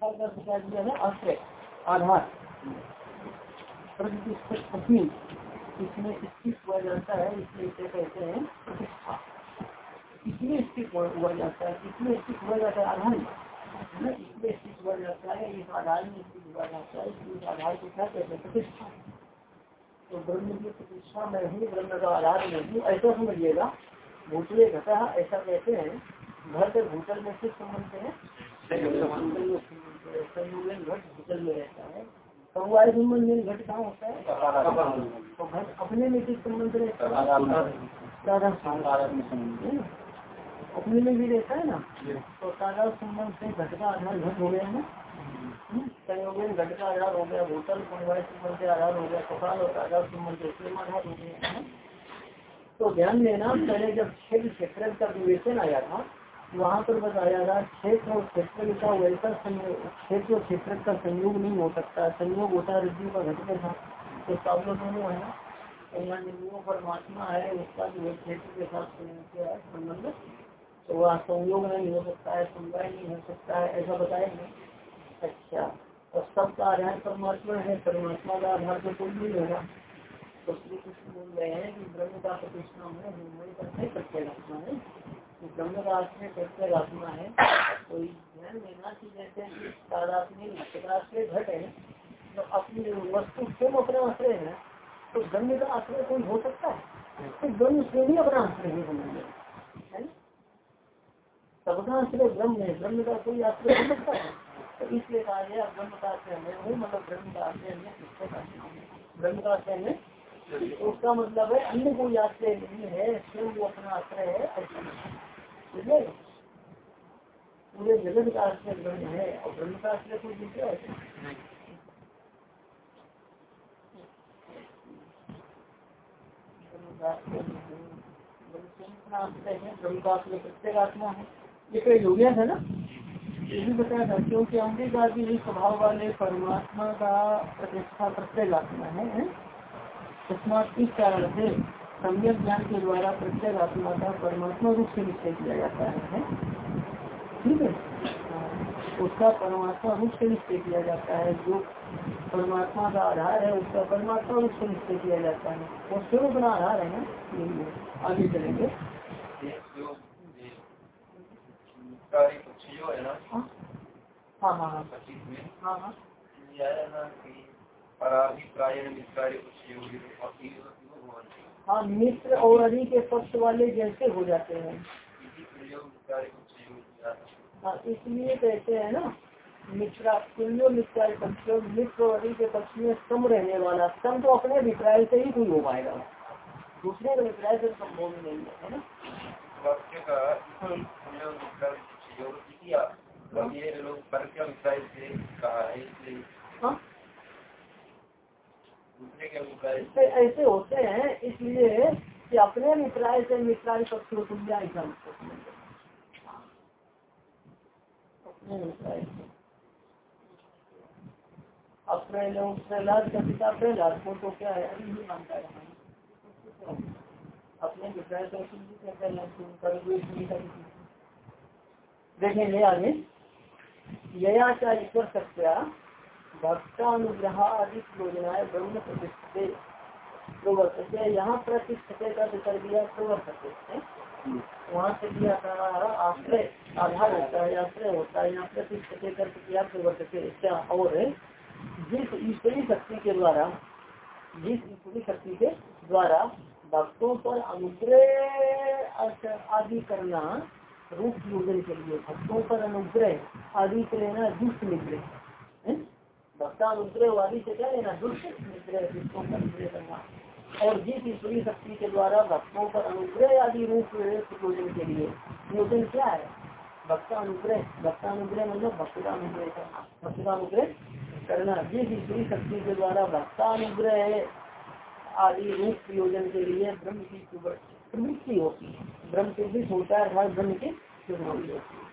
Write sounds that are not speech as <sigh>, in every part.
क्या दिया है आश्रय इसमें स्थित हुआ जाता है इसलिए इसे कहते हैं प्रतिष्ठा इसमें स्थित हुआ जाता है इसमें स्थित हुआ जाता है आधार में इसमें स्थित हुआ जाता है इस आधार में स्थित हुआ जाता है इस आधार को क्या कहते हैं प्रतिष्ठा तो ब्रह्म की प्रतिष्ठा में ही ब्रह्म का आधार में ही ऐसा समझिएगा भूतले घटा ऐसा कहते हैं घर के भूतल में किस संबंध है है संबंध में घट कहाँ होता है तो घट अपने में किस संबंध रहता है अपने में भी रहता है ना तो ताज़ा संबंध से घट का आधार घट हो गया है संयोजन घट का आधार हो गया भूतल समवाय संबंध से आधार हो गया सकाल और ताज़ा संबंध से आधार हो गया तो ध्यान देना, पहले जब क्षेत्र क्षेत्र का विवेचन आया था वहाँ पर बताया था, क्षेत्र और क्षेत्र का वैसा क्षेत्र और क्षेत्र का संयोग नहीं हो सकता। संयोग होता है रज्जु का घट था तो सब लोग दोनों है तो यहाँ निर्णयों परमात्मा है, उसका जो क्षेत्र के साथ संबंध। तो वह संयोग नहीं हो सकता है, समवाय नहीं हो सकता है, ऐसा बताएँगे अच्छा और सबका आधार परमात्मा है, परमात्मा का आधार तो कोई नहीं होगा। तो श्री कृष्ण बोल रहे हैं कि ब्रह्म का प्रतिष्ठा है प्रत्येक आत्मा है। आत्मा है। तो ध्यान देना कि जैसे तादात्म्य घट है तो अपनी वस्तु स्वयं अपना आश्रय है तो ब्रह्म का आश्रय कोई हो सकता है? तो ब्रह्म स्वयं ही अपना आश्रय है। समझ सबका आश्रय ब्रह्म है ब्रह्म का कोई आश्रय हो सकता है? तो इसलिए कहा गया ब्रह्म का आश्रय मतलब ब्रह्म का आश्रय ब्रह्म का आश्रय उसका मतलब है, अन्य कोई आश्रय नहीं है, स्वयं वो अपना आश्रय है ऐसा पूरे जगत का आश्रय ब्रह्म है, और ब्रह्म का आश्रय कोई दूसरा है? प्रत्येक आत्मा है। ये कई हो गया था ना? ये भी बताया था, क्योंकि अमृत आदि स्वभाव वाले परमात्मा का प्रतिष्ठा प्रत्येक आत्मा है? तस्मात इस कारण से सम्यक ज्ञान के द्वारा प्रत्येक आत्मा का परमात्मा रूप से निश्चय किया जाता है ठीक है? उसका परमात्मा रूप से निश्चय किया जाता है। जो परमात्मा का आधार है उसका परमात्मा रूप से निश्चय किया जाता है। वो स्वरूप का आधार है ना? यही है। आगे चलेंगे। हाँ। हाँ हाँ हाँ। हाँ हाँ मित्र और अधि के पक्ष वाले जैसे हो जाते हैं। हाँ इसलिए कहते हैं ना मित्रा तुल्यो मित्राय पक्ष मित्र और अधि के पक्ष में सम रहने वाला। सम तो अपने अभिप्राय से ही कोई हो पाएगा। दूसरे के अभिप्राय से संभव नहीं है ना। हाँ? ऐसे होते हैं, इसलिए कि अपने मित्राय से मित्राय पक्ष को तुम ऐसा अपने लोग प्रहलाद का पिता प्रहलाद को तो क्या है मानता है। अपने मित्राय से देखेंगे आगे यया क्या ईश्वर सत्या भक्तानुग्रह आदि योजनाएँ ब्रह्म प्रतिष्ठते प्रवर्तते यहाँ प्रतिष्ठते का कर दिया प्रवर्तते है वहाँ से था आश्रय आधार होता है, आश्रय होता है, यहाँ प्रतिष्ठते कर दिया प्रवर्तते क्या और जिस ईश्वरी शक्ति के द्वारा, जिस ईश्वरी शक्ति के द्वारा भक्तों पर अनुग्रह आदि करना, रूप योजन के लिए, भक्तों पर अनुग्रह आदि के लेना दुष्ट निग्रह भक्तानुग्रह वादी से क्या लेना दुष्ट निग्रह जिसको अनुग्रह करना और जिस ईश्वरी शक्ति के द्वारा भक्तों पर अनुग्रह आदि रूप प्रयोजन के लिए। नियोजन क्या है? भक्तानुग्रह भक्तानुग्रह मतलब भक्तानुग्रह करना भक्तानुग्रह करना। जिस ईश्वरी शक्ति के द्वारा भक्तानुग्रह आदि रूप प्रयोजन के लिए ब्रह्म की प्रवृत्ति होती है। ब्रह्म प्रवृत्ति होता है अर्थात ब्रह्म की प्रवृत्ति होती है।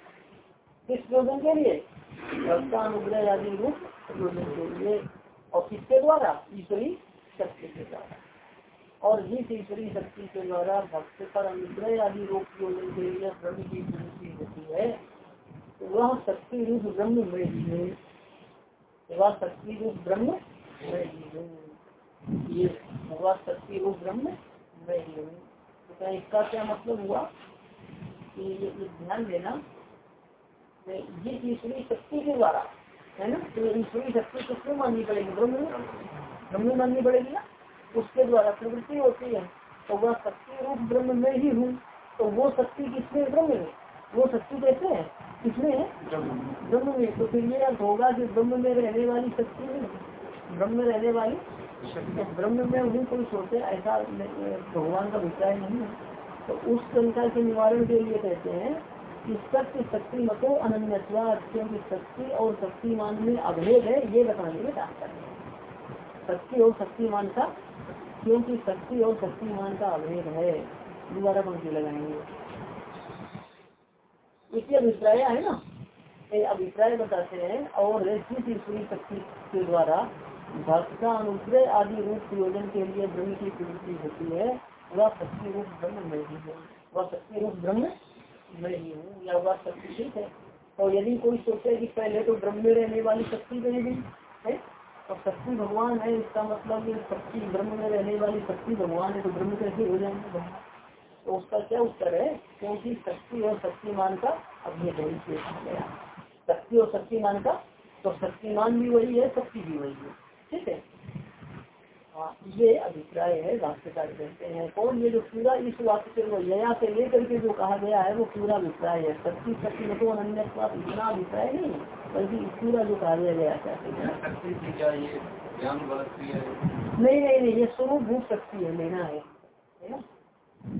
किस प्रयोजन के लिए? भक्तानुग्रह आदि रूप प्रयोजन के लिए और किसके द्वारा ईश्वरी शक्ति के द्वारा। और जिस ईश्वरी शक्ति के द्वारा भक्त पर अनुग्रह आदि रूप प्रयोजन के लिए ब्रह्म की प्रवृत्ति होती है वह शक्ति रूप ब्रह्म में ही है। वह शक्ति रूप ब्रह्म में ही हूँ। ये वह शक्ति रूप ब्रह्म में ही हूँ। तो इसका क्या मतलब हुआ? कि ध्यान देना ये ईश्वरी शक्ति के द्वारा, है ना? तो ईश्वरी शक्ति किसमें माननी पड़ेगी? ब्रह्म ब्रह्म में माननी पड़ेगी ना? उसके द्वारा प्रवृत्ति होती है। तो वह शक्ति रूप ब्रह्म में ही हूँ। तो वो शक्ति किसमें? ब्रह्म में। वो शक्ति कैसे है? किसमें है? ब्रह्म में। तो फिर ये अर्थ होगा कि ब्रह्म में रहने वाली शक्ति ब्रह्म में रहने वाली तो ब्रह्म में उन्हीं कोई सोचे, ऐसा भगवान का विचार नहीं है। तो उस शंका के निवारण के लिए कहते हैं कि सत्य शक्ति मतो अनन्य क्योंकि शक्ति और शक्तिमान में अभेद है, ये बताने में तात्पर्य शक्ति और शक्तिमान का, क्योंकि शक्ति और शक्तिमान का अभेद है। दोबारा पंक्ति लगाएँगे। इसलिए अभिप्राय है ना? ये अभिप्राय बताते हैं, और जिस शक्ति के द्वारा भक्त का अनुग्रह आदि रूप प्रयोजन के लिए ब्रह्म की प्रवृत्ति होती है, वह शक्ति रूप ब्रह्म में ही है। वह शक्ति रूप ब्रह्म में ही हूँ यह बात शक्ति ठीक है। और यदि कोई सोचे कि पहले तो ब्रह्म में रहने वाली शक्ति कही गई, है? और शक्ति भगवान है, इसका मतलब ये शक्ति ब्रह्म में रहने वाली शक्ति भगवान है तो ब्रह्म कैसे हो जाएँगे भगवान? तो उसका क्या उत्तर है? क्योंकि शक्ति और शक्तिमान का अभेद है गया। शक्ति और शक्तिमान का तो शक्तिमान भी वही है, शक्ति भी वही है। ठीक है? हाँ ये अभिप्राय है भाष्यकार कहते हैं। कौन ये जो पूरा इस वाक्य से यया से लेकर के जो कहा गया है वो पूरा अभिप्राय है। शक्ति शक्ति मतलब अन्य इतना अभिप्राय नहीं बल्कि पूरा जो कहा गया नहीं नहीं नहीं ये स्वरूप भूत शक्ति है लेना है।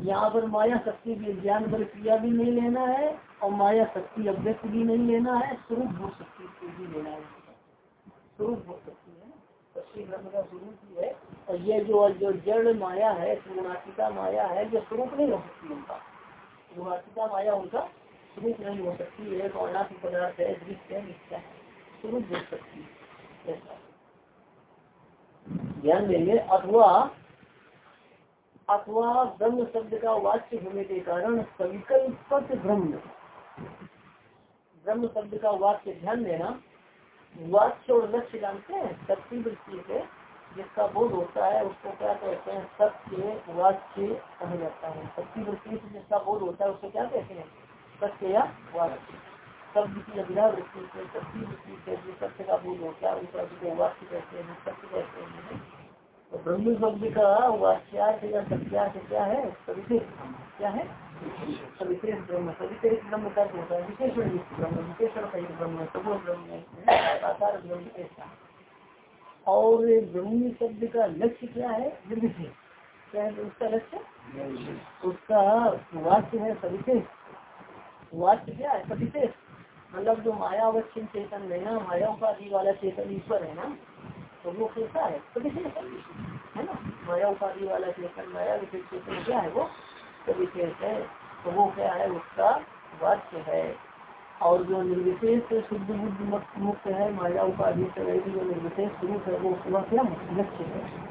यहाँ पर माया शक्ति भी ज्ञान बल क्रिया भी नहीं लेना है और माया शक्ति अभ्यक्त भी नहीं लेना है स्वरूप भूत शक्ति भी लेना है। स्वरूप भूत शक्ति। शक्ति ब्रह्म का स्वरूप ही है और ये जो जो जड़ माया है गुणातिका माया है जो स्वरूप नहीं हो सकती उनका। गुणातिका माया उनका स्वरूप नहीं हो सकती है गौणात्म पदार्थ है दृश्य है नित्या है, स्वरूप हो सकती है ध्यान देंगे, अथवा अथवा ब्रह्म शब्द का वाच्य होने के कारण सविकल्पक ब्रह्म। ब्रह्म शब्द का वाक्य ध्यान देना वाच्य और लक्ष्य जानते हैं, शक्ति वृत्ति से जिसका बोध होता है, उसको क्या कहते हैं? सत्य वाच्य कहा जाता है। शक्ति वृत्ति से जिसका बोध होता है, उसको क्या कहते हैं? सत्य या वाच्य। शब्द की अभिधा वृत्ति से, शक्ति वृत्ति से जो सत्य का बोध होता है, उसका वाच्य कहते हैं, सत्य कहते हैं। ब्रह्म शब्द का वाच्यार्थ या सत्यार्थ क्या है? सविशेष क्या है? सविशेष ब्रह्म। सविशेष ब्रह्म का होता है? विशेषण ब्रह्म। विशेषण सहित ब्रह्म। ब्रह्म साकार ब्रह्म ऐसा और ब्रह्मी शब्द का लक्ष्य क्या है? निर्विशेष। क्या है उसका लक्ष्य? उसका वाक्य है सविशेष। वाक्य क्या है? सविशेष। मतलब जो मायावच्छिन्न चेतन है ना माया उपाधि वाला चेतन ईश्वर है ना? तो वो कैसा है सविशेष है ना? माया उपाधि वाला चेतन माया विशेष चेतन क्या है वो? सविशेष है। तो वो क्या है? उसका वाक्य है। और जो निर्विशेष शुद्ध बुद्ध मुक्त है, माया उपाधि से जो निर्विशेष स्वरूप है, वो वह क्या लक्ष्य है।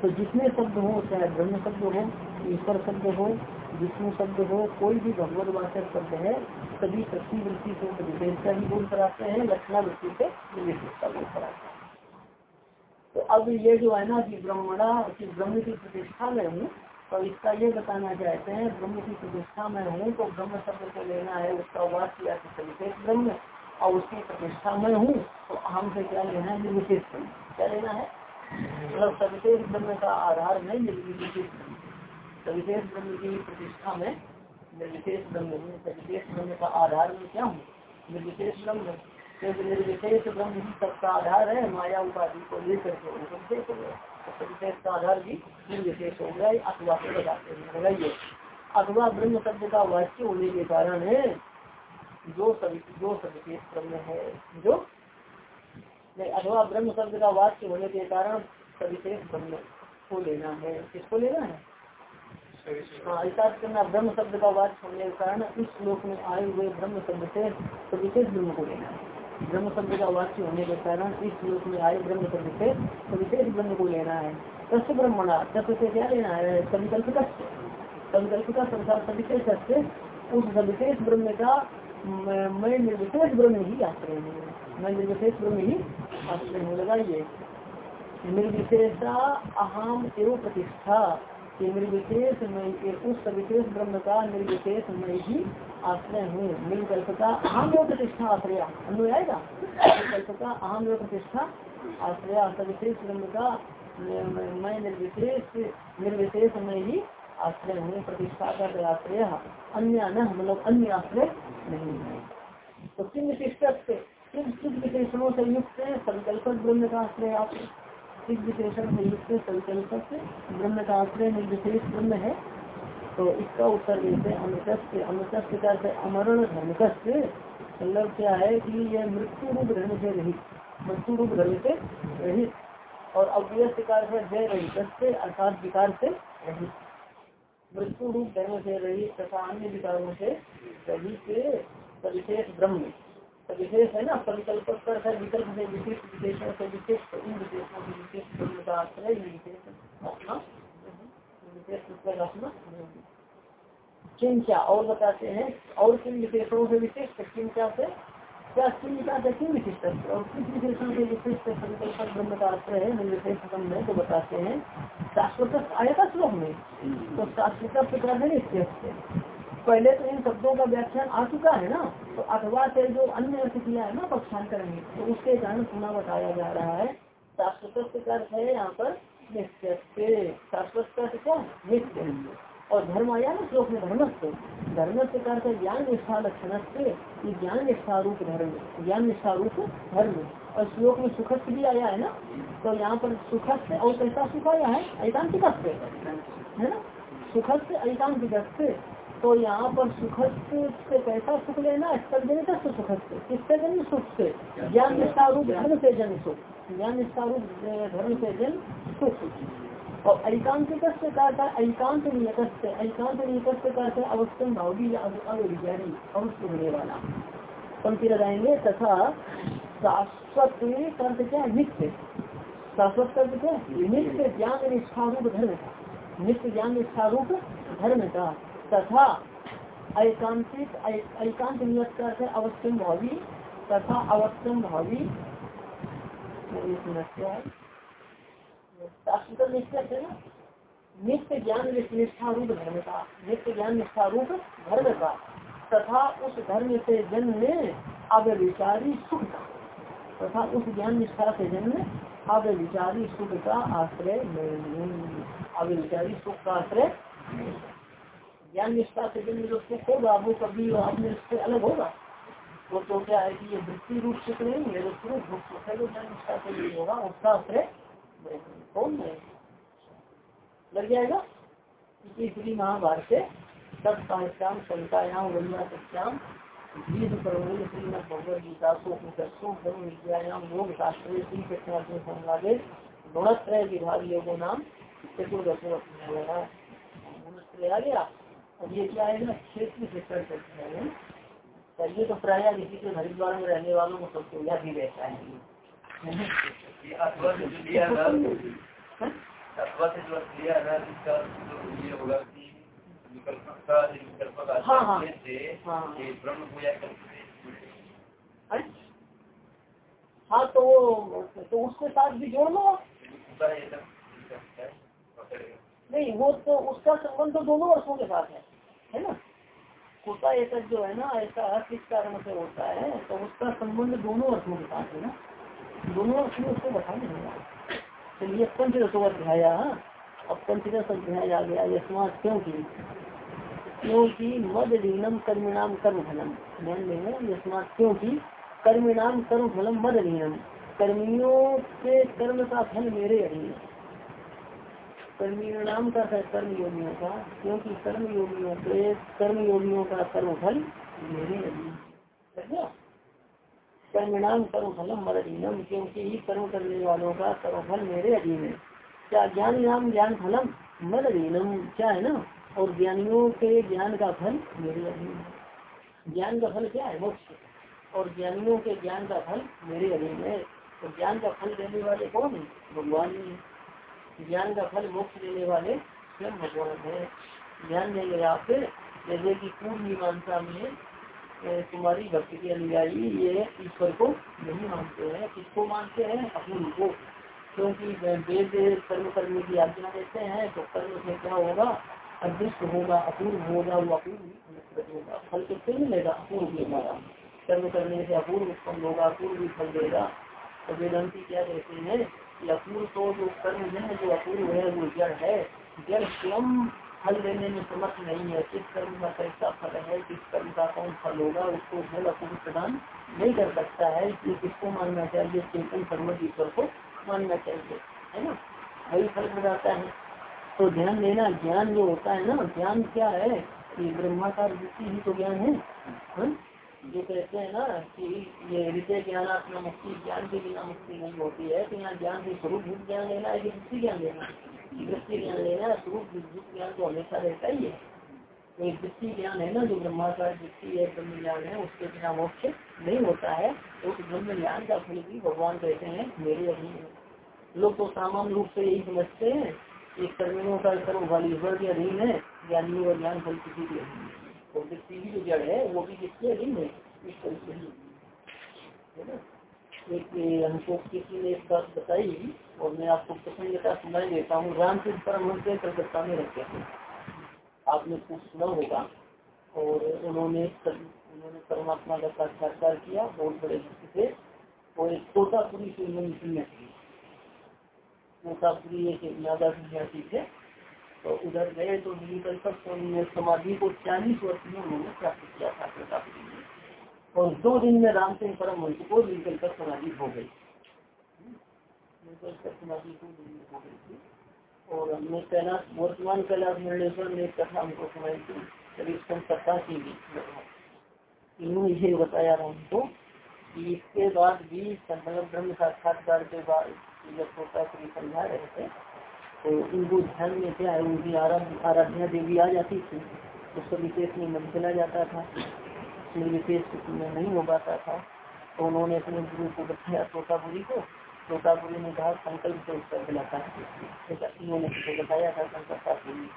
तो जितने शब्द हो, चाहे ब्रह्म शब्द हो, ईश्वर शब्द हो, विष्णु शब्द हो, कोई भी भगवत वाचक शब्द है, सभी शक्ति वृत्ति से विशेषता ही बोल कराते हैं, लक्षणा वृत्ति से निर्विशेषता बोल कराते हैं। तो अब ये जो है ना, कि ब्रह्मणा, की ब्रह्म की प्रतिष्ठा में हूँ तो इसका ये बताना चाहते हैं, ब्रह्म की प्रतिष्ठा में हूँ तो ब्रह्म शब्द को लेना है, उसका वाक्य या विशेष ब्रह्म, और उसकी प्रतिष्ठा में हूँ तो हमसे क्या लेना है निर्विशेष क्या लेना है? मतलब सविशेष ब्रह्म का आधार में निर्विशेष सविशेष ब्रह्म की प्रतिष्ठा में निर्विशेष ब्रह्म सविशेष ब्रह्म का आधार में क्या हूँ? निर्विशेष ब्रह्म। निर्विशेष ब्रह्म ही सबका आधार है माया उपाधि को लेकर हो विशेष आधार भी निर्विशेष हो गया अथवा को लगाते हैं लगाइए अथवा ब्रह्म शब्द का वाक्य होने के कारण है जो सभी जो सविशेष ब्रह्म है जो नहीं अथवा ब्रह्म शब्द का वाक्य होने के कारण सविशेष ब्रह्म को लेना है किसको लेना है हाँ ऐसा करना ब्रह्म शब्द का वाक्य होने के कारण इस श्लोक में आए हुए ब्रह्म शब्द से सविशेष ब्रह्म को लेना है। ब्रह्म शब्द का वाक्य होने के कारण इस श्लोक में आए ब्रह्म शब्द से विशेष ब्रह्म को लेना है। तस्य ब्रह्मणा तत्व से क्या लेना है? संकल्प संकल्प का संसार सविशेष से उस सविशेष ब्रह्म का, मैं निर्विशेष ब्रह्म ही आश्रय हूँ। मैं निर्विशेष ब्रह्म ही आश्रय हूँ लगाइए निर्विशेषा अहम एवं प्रतिष्ठा कि निर्विशेष मैं उस सविशेष ब्रह्म का निर्विशेष मैं ही आश्रय हूँ। निर्विकल्पता अहम योग प्रतिष्ठा आश्रय। अन्वय आएगा? निर्विकल्पता अहम योग प्रतिष्ठा आश्रय। सविशेष ब्रह्म का मैं निर्विशेष निर्विशेष मैं ही आश्रय हूँ। प्रतिष्ठा कर आश्रय। अन्य न मतलब अन्य आश्रय नहीं है। तो किन विशिष्ट किन किन विशेषणों से युक्त है? संकल्प ब्रह्म का आश्रय आप। विशेषण ब्रह्म का आश्रय ब्रह्म है तो इसका उत्तर देते अमरण मतलब क्या है कि यह मृत्यु रूप धर्म से रहित, मृत्यु रूप धर्म से और अव्यस्त कार से जय रहित अर्थात विकार से रहित। मृत्यु रूप धर्म से रहित तथा अन्य विकारों से रहित। सविशेष ब्रह्म। सविशेष है ना संकल्प है विकल्प से विशेष विशेषण से विशेष इन विशेषों से विशेष का आश्रय विशेष और बताते हैं, और किन विशेषणों से विशेष किन क्या से, क्या किन का किन विशिष्ट और किस विशेषण से विशिष्ट संकल्प ब्रह्म का आश्रय है निर्विशेष ब्रह्म है तो बताते हैं। शाश्वत आएगा श्लोक में तो शाश्वत प्रकार है पहले तो इन शब्दों का व्याख्यान आ चुका है ना? तो अथवा से जो अन्य अर्थ किया है ना पक्षांतर में तो उसके कारण पुनः बताया जा रहा है। शाश्वत का अर्थ है यहाँ पर का क्या नित्य। और धर्म आया ना श्लोक में धर्म से धर्म से करते ज्ञान निष्ठा लक्षण से ज्ञान निष्ठा रूप धर्म, ज्ञान निष्ठा रूप धर्म। और श्लोक में सुखद भी आया है ना? तो यहाँ पर सुखद से और कैसा सुख आया है ऐकांतिक है ना? सुखद से ऐकांतिक से तो यहाँ पर सुखद से कैसा सुख लेना जनित सुखद से किससे? जन्म सुख से। ज्ञान निष्ठा रूप धर्म से जन्म सुख। ज्ञान निष्ठा रूप धर्म से जन्म सुख। और ऐकांतिक ऐकांत नियत ऐकांत नियत करते अवश्यम भावी अविचारी अवश्य होने वाला। पंक्ति लगाएँगे, तथा शाश्वत अर्थ क्या नित्य। शाश्वत अर्थ क्या नित्य ज्ञान निष्ठा रूप धर्म का। नित्य ज्ञान निष्ठा रूप धर्म का। तथा ऐकांतिक ऐकांत नियत करते अवश्यम भावी, तथा अवश्यम भावी। नित्य ज्ञान निष्ठा धर्म का नित्य ज्ञान निष्ठा रूप धर्म का तथा उस धर्म से जन्म अब विचारी सुख तथा उस ज्ञान निष्ठा से जन्म अब विचारी सुख का आश्रय अब विचारी सुख का आश्रय ज्ञान निष्ठा से जन्म जो सुख होगा वो कभी अपने उससे अलग होगा? वो तो क्या है कि ये वृत्ति रूप सुख नहीं है जो जो ज्ञान निष्ठा से नहीं होगा, उसका कौन है? लग जाएगा? महाभारत से सब साहित्याम संतायाम वलिया सत्याम गीत प्रवृत्ति श्रीमद भगवद गीता विद्यायाम, योग शास्त्र विभाग योगो नाम, चतुर्दशो गुणत्रय आ गया। अब ये क्या है ना, क्षेत्र हैं चलिए तो प्राय इसी के हरिद्वार में रहने वालों को सबको यह भी रहता है। हाँ हाँ। हाँ तो तो उसके साथ भी जोड़ लो नहीं, वो तो उसका संबंध तो दोनों अर्थों के साथ है है ना? कुटा एक जो है ना, ऐसा किस कारण से होता है तो उसका संबंध दोनों अर्थों के साथ है ना? दोनों अर्थ में उसको बता देगा चलिए पंचदशो अध्याय अब पंचदश अध्याय आ गया यशमात क्योंकि? क्योंकि मद लीनम कर्मिणाम कर्म फलम ध्यान देंगे यशमात क्योंकि? कर्मिणाम कर्म फलम मद लीनम कर्मियों के कर्म का फल मेरे अधीन कर्मियों नाम का है कर्म योगियों का, क्योंकि कर्म योगियों के कर्म योगियों का कर्म फल मेरे अधीन कर्मिणाम कर्म फलम मदीनम क्योंकि ही कर्म करने वालों का कर्म फल मेरे अधीन है। क्या ज्ञान नाम ज्ञान फलम मद अधीनम क्या है ना? और ज्ञानियों के ज्ञान का फल मेरे अधीन है। ज्ञान का फल क्या है? मोक्ष। और ज्ञानियों के ज्ञान का फल मेरे अधीन है। तो ज्ञान का फल देने वाले कौन है? भगवान ज्ञान का फल मोक्ष देने वाले स्वयं भगवान है। ध्यान देंगे आप जैसे की पूर्व मीमांसा में तुम्हारी भक्ति के अनुयायी ये ईश्वर को नहीं मानते हैं। किसको मानते हैं? अपूर्व को। क्योंकि वेद कर्म करने की आज्ञा देते हैं तो कर्म से क्या होगा? अदृश्य होगा, अपूर्व होगा, वो अपूर्व होगा। फल किससे मिलेगा अपूर्व द्वारा कर्म करने से अपूर्व उत्पन्न होगा, अपूर्व भी फल देगा। तो वेदांति क्या कहते हैं? अपूर्व तो जो कर्म है, जो अपूर्व है, वो जड़ है। जड़ स्वयं फल देने में समर्थ नहीं है। किस कर्म का कैसा फल है, किस कर्म का कौन फल होगा, उसको फल अपूर्व प्रदान नहीं कर सकता है। इसलिए किसको मानना चाहिए? चेतन सर्वत ईश्वर को मानना चाहिए। है ना? वही फल बताता है। तो ध्यान देना, ज्ञान जो होता है ना, ज्ञान क्या है? कि ब्रह्माकार वृत्ति ही तो ज्ञान है। हा? जो कहते हैं ना कि ये हृदय ज्ञान, आत्मा मुक्ति, ज्ञान के बिना मुक्ति नहीं होती है तो यहाँ ज्ञान से स्वरूप भूत ज्ञान लेना है कि वृत्ति ज्ञान लेना वृत्ति ज्ञान लेना है, स्वरूप भूत ज्ञान तो हमेशा रहता ही है। तो वृत्ति ज्ञान है ना, जो ब्रह्माकार वृत्ति है, ब्रह्म ज्ञान है, उसके बिना मोक्ष नहीं होता है। तो ब्रह्म ज्ञान का फल भी भगवान कहते हैं, मेरे अधीन लोग तो सामान्य रूप से यही समझते हैं कि कर्मियों का कर्म फल ईश्वर के अधीन है, ज्ञानियों का ज्ञान फल किसी के अधीन है। तो वृत्ति की जो जड़ है, वो भी किसके अधीन है के है ना? एक हमको किसी ने एक बात बताई, और मैं आपको प्रसंगता सुनाई देता हूँ। रामकृष्ण परम से कलकत्ता में रहते थे। आपने कुछ सुना होगा। और उन्होंने उन्होंने परमात्मा का साक्षात्कार किया, बहुत बड़े भक्त थे और एक तोतापुरी से उन्होंने सन्यासी तोतापुरी एक नादा सन्यासी थे। तो उधर गए तो नीलकल पर समाधि को चालीस वर्ष में उन्होंने प्राप्त किया था तोतापुरी में और दो दिन में रामचंद्र परम हंस को नीलकल पर समाधि हो गई। समाधि को हो गई थी। और हमने कैलाश, वर्तमान कैलाश मंडलेश्वर ने कथा हमको सुनाई थी कभी कथा की भी इन्होंने ये बताया था हमको कि इसके बाद भी मतलब ब्रह्म साक्षात्कार के बाद जब छोटा श्री समझा रहे थे तो इनको ध्यान में क्या उनकी आराध्या देवी आ जाती थी, उसका विशेष में मन चला जाता था। उसमें विशेष नहीं हो पाता था। तो उन्होंने अपने गुरु को बताया, तोतापुरी को। तोतापुरी ने कहा, संकल्प से उत्तर दिलाता उन्होंने बताया था, संकल्प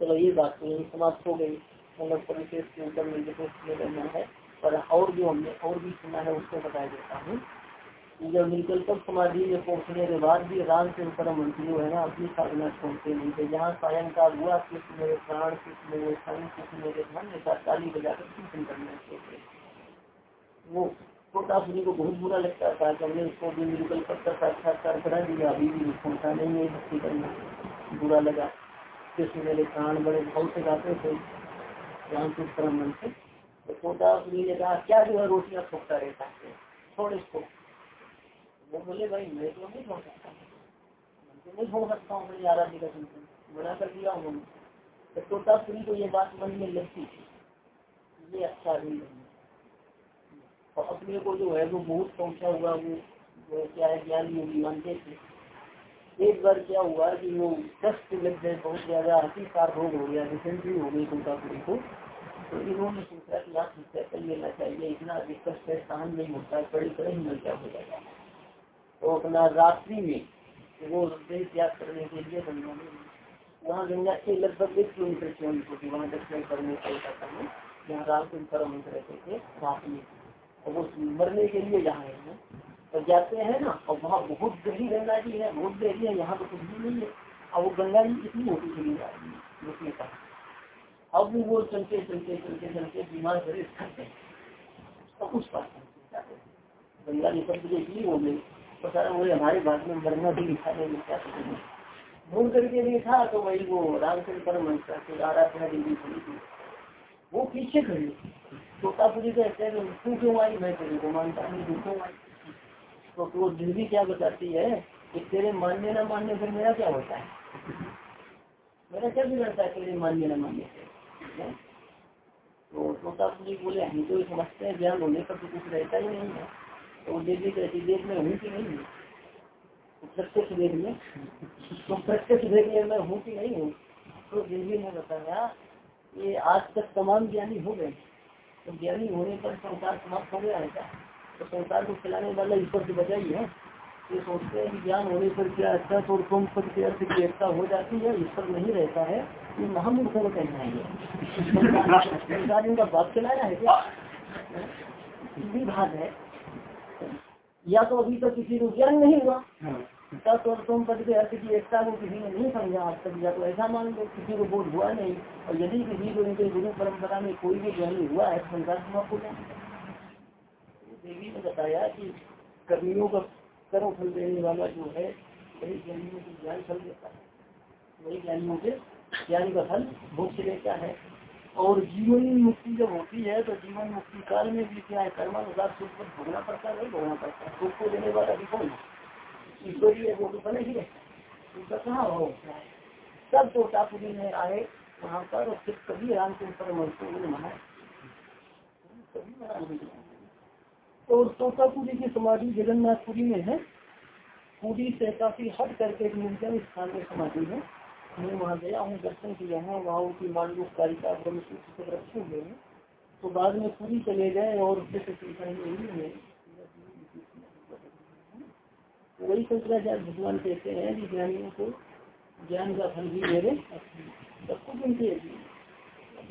चलो, ये बात तो यही समाप्त हो गई। मतलब परिशेष के ऊपर में विशेष करना है, पर और जो हमने और भी सुना है, उसको बता देता हूँ। जब निकलकर समाधि में पहुँचने के बाद भी राम से परम जो है ना, अपनी साधना छोड़ते नहीं थे। जहाँ सायंकाल हुआ किस मेरे प्राण किस मेरे सन किस मेरे धन ऐसा ताली बजाकर कीर्तन करना चाहिए वो छोटापुरी को बहुत बुरा लगता था कि हमने उसको भी निकल कर साक्षात्कार करा दिया, अभी भी छोड़ता नहीं है, भक्ति करना बुरा लगा। कृष्ण मेरे प्राण बड़े भाव से गाते थे, रामकृष्ण परम मन से तो छोटापुरी ने कहा, क्या जो है रोटियाँ छोड़ता रहता है? छोड़ इसको। वो बोले, भाई, मैं तो नहीं छोड़ सकता। तो नहीं छोड़ सकता हूँ मेरी आराध्य का चिंतन मना कर दिया उन्होंने। तो तोतापुरी को ये बात मन में लगती थी। ये अच्छा नहीं है। और अपने को जो है, वो बहुत पहुँचा हुआ, वो वो क्या है, ज्ञान योगी मानते थे। एक बार क्या हुआ कि वो कष्ट लग गए, बहुत ज़्यादा अतिकार रोग हो गया डिसेंट्री हो गई तोतापुरी को। तो इन्होंने सोचा कि आप हत्या कर लेना चाहिए इतना अधिक कष्ट है सहन नहीं होता है कड़ी कड़ी ही क्या हो जाएगा? तो अपना रात्रि में वो देह त्याग करने के लिए गंगा में वहाँ गंगा से लगभग एक किलोमीटर की होनी होती वहाँ दर्शन करने कलकत्ता में जहाँ रामचंद्र परम रहते थे, रात में। और वो मरने के लिए जहाँ है। तो जाते हैं ना, और वहाँ बहुत गहरी गंगा जी है, बहुत गहरी है, यहाँ तो कुछ भी नहीं है। और वो गंगा जी इतनी मोटी चली जा रही है रुकने का अब वो चलते चलते चलते चलते बीमार शरीर करते तो उस पास गंगा जी शब्द इसलिए हो गई पता रहा वही हमारे बाद में मरना भी लिखा नहीं क्या ढूंढ करके देखा तो वही वो रामचंद्र परम के आराधना देवी खड़ी थी वो पीछे खड़ी। तोतापुरी कहते हैं तू क्यों आई? मैं तेरे को मानता नहीं, तू क्यों आई? तो वो देवी क्या बताती है कि तेरे मानने न मानने फिर मेरा क्या होता है? मेरा क्या बिगड़ता है तेरे मानने न मानने से? तो तोतापुरी बोले, हम तो समझते हैं, ज्ञान होने पर तो कुछ रहता ही नहीं है। तो कहती, देख, में हूँ कि नहीं हूँ? प्रत्यक्ष देख में तो प्रत्यक्ष देख में मैं हूँ कि नहीं हूँ? तो देवी ने बताया, ये आज तक तमाम ज्ञानी हो गए तो ज्ञानी होने पर संसार समाप्त हो गया है क्या? तो संसार को चलाने वाला ईश्वर से बचा ही है। ये सोचते हैं कि ज्ञान होने पर क्या अच्छा तो तुम पद के अर्थ की एकता हो जाती है, ईश्वर नहीं रहता है। ये महामूर्खों का कहना है <laughs> संसार इनका बात चलाना है क्या? विभाग है या तो अभी तक किसी को ज्ञान नहीं हुआ। तब तो तुम पद के अर्थ की एकता को किसी ने नहीं समझा आज तक या तो ऐसा मान लो किसी को बोध हुआ नहीं और यदि किसी को इनके गुरु परंपरा में कोई भी ज्ञानी हुआ है तो संसार समाप्त हो जाए देवी ने बताया कि कर्मियों का कर्म फल देने वाला जो है वही ज्ञानियों को ज्ञान फल देता है। वही ज्ञानियों के ज्ञान का फल मोक्ष देता है। और जीवन मुक्ति जब होती है तो जीवन मुक्ति काल में भी क्या है? कर्मानुसार सुख पर भोगना पड़ता है वही भोगना पड़ता है। सुख को देने वाला भी कौन है? वो तो बने ही उसका कहाँ हो? सब तो टापुरी में आए, वहाँ पर और फिर कभी राम के ऊपर मनाए और तोतापुरी की समाधि जगन्नाथपुरी में है। पूरी से काफ़ी हट करके एक निर्जन स्थान में समाधि है। मैं वहाँ गया हूँ दर्शन किया है, वहाँ उनकी मांडूक कारिका ब्रह्मसूत्र सब रखे हुए हैं तो बाद में पूरी चले गए और वही शंकराचार्य भगवान कहते हैं कि ज्ञानियों को ज्ञान का फल भी मेरे सब कुछ उनके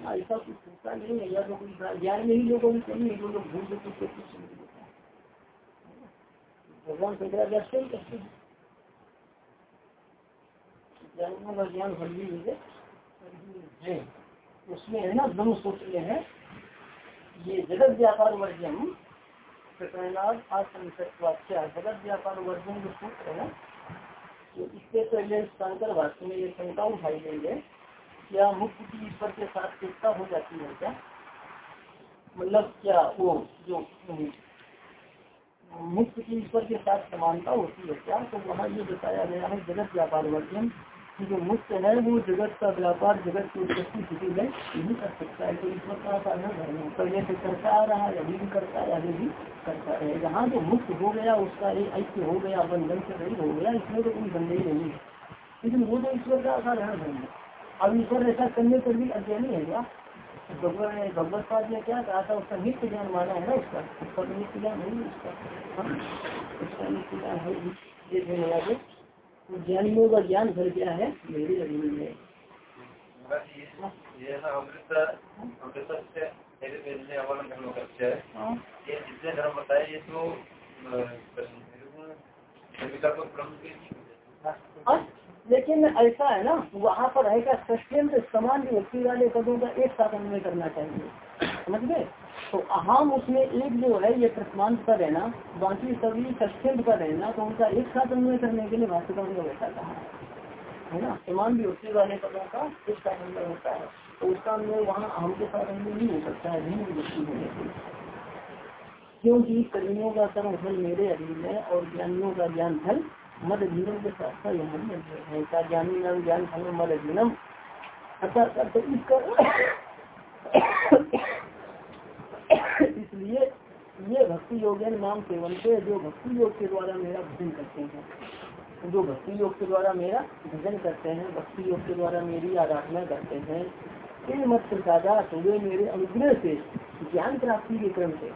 ऐसा कुछ होता नहीं है, या तो कोई ज्ञान में ही लोगों की कमी है, जो लोग भूल कुछ भगवान शंकराचार्य से कहते हैं। का ज्ञान फल है उसमें है ना ब्रह्म सूत्र में है। ये जगत व्यापार वर्जन जगत व्यापार वर्जन जो सूत्र है तो इससे पहले शंकर भाष्य में ये शंका उठाई गई है क्या मुक्त की ईश्वर के साथ चिंता हो जाती है क्या? मतलब क्या वो जो मुक्त की ईश्वर के साथ समानता होती है क्या? तो वहाँ ये बताया गया है जगत व्यापार वर्जन। जो मुक्त है, वो जगत का व्यापार, जगत की उत्पत्ति स्थिति में नहीं कर सकता है। तो ईश्वर का साधन धर्म पहले से करता आ रहा है, अभी भी करता है आगे भी करता है। जहाँ जो मुक्त हो गया, उसका एक ऐक्य हो गया, बंधन से रही हो गया, इसमें तो कोई बंधे ही नहीं है। लेकिन वो तो ईश्वर का असाधारण धर्म। है अब ईश्वर ऐसा करने पर भी नहीं है क्या? भगवान ने, भगवत पाद ने क्या कहा था? उसका नित्य ज्ञान माना है ना उसका? उसका तो नित्य ज्ञान है उसका। हाँ? उसका नित्य ज्ञान है ये ज्ञानियों का ज्ञान भर गया है, मेरे अधीन में। लेकिन ऐसा है ना, वहाँ पर रहेगा समान व्यक्ति वाले पदों का एक साथ अन्वय करना चाहिए। समझ गए? तो अहम उसमें एक जो है, ये प्रथमांत का रहना, बाकी सभी सत्यंत का रहना तो उनका एक साथ अन्वय करने के लिए भाषिका ने वैसा कहा। है ना? समान व्यक्ति वाले पदों का साथ अन्वय होता है। तो उसका अन्वय वहाँ हम के साथ अन्वय नहीं हो सकता है भिन्न व्यक्ति होने से क्योंकि कर्मियों का कर्म फल मेरे अधीन है और ज्ञानियों का ज्ञान फल मद अधीनम के साथ साथ यहाँ है। क्या ज्ञानी नाम, ज्ञान फल मद अधीनम। अर्थात तो इसका इसलिए ये भक्ति योग नाम सेवन से जो भक्ति योग के द्वारा मेरा भजन करते हैं। जो भक्ति योग के द्वारा मेरा भजन करते हैं, भक्ति योग के द्वारा मेरी आराधना करते हैं इन मत प्रसादा तो वे मेरे अनुग्रह से ज्ञान प्राप्ति के क्रम से,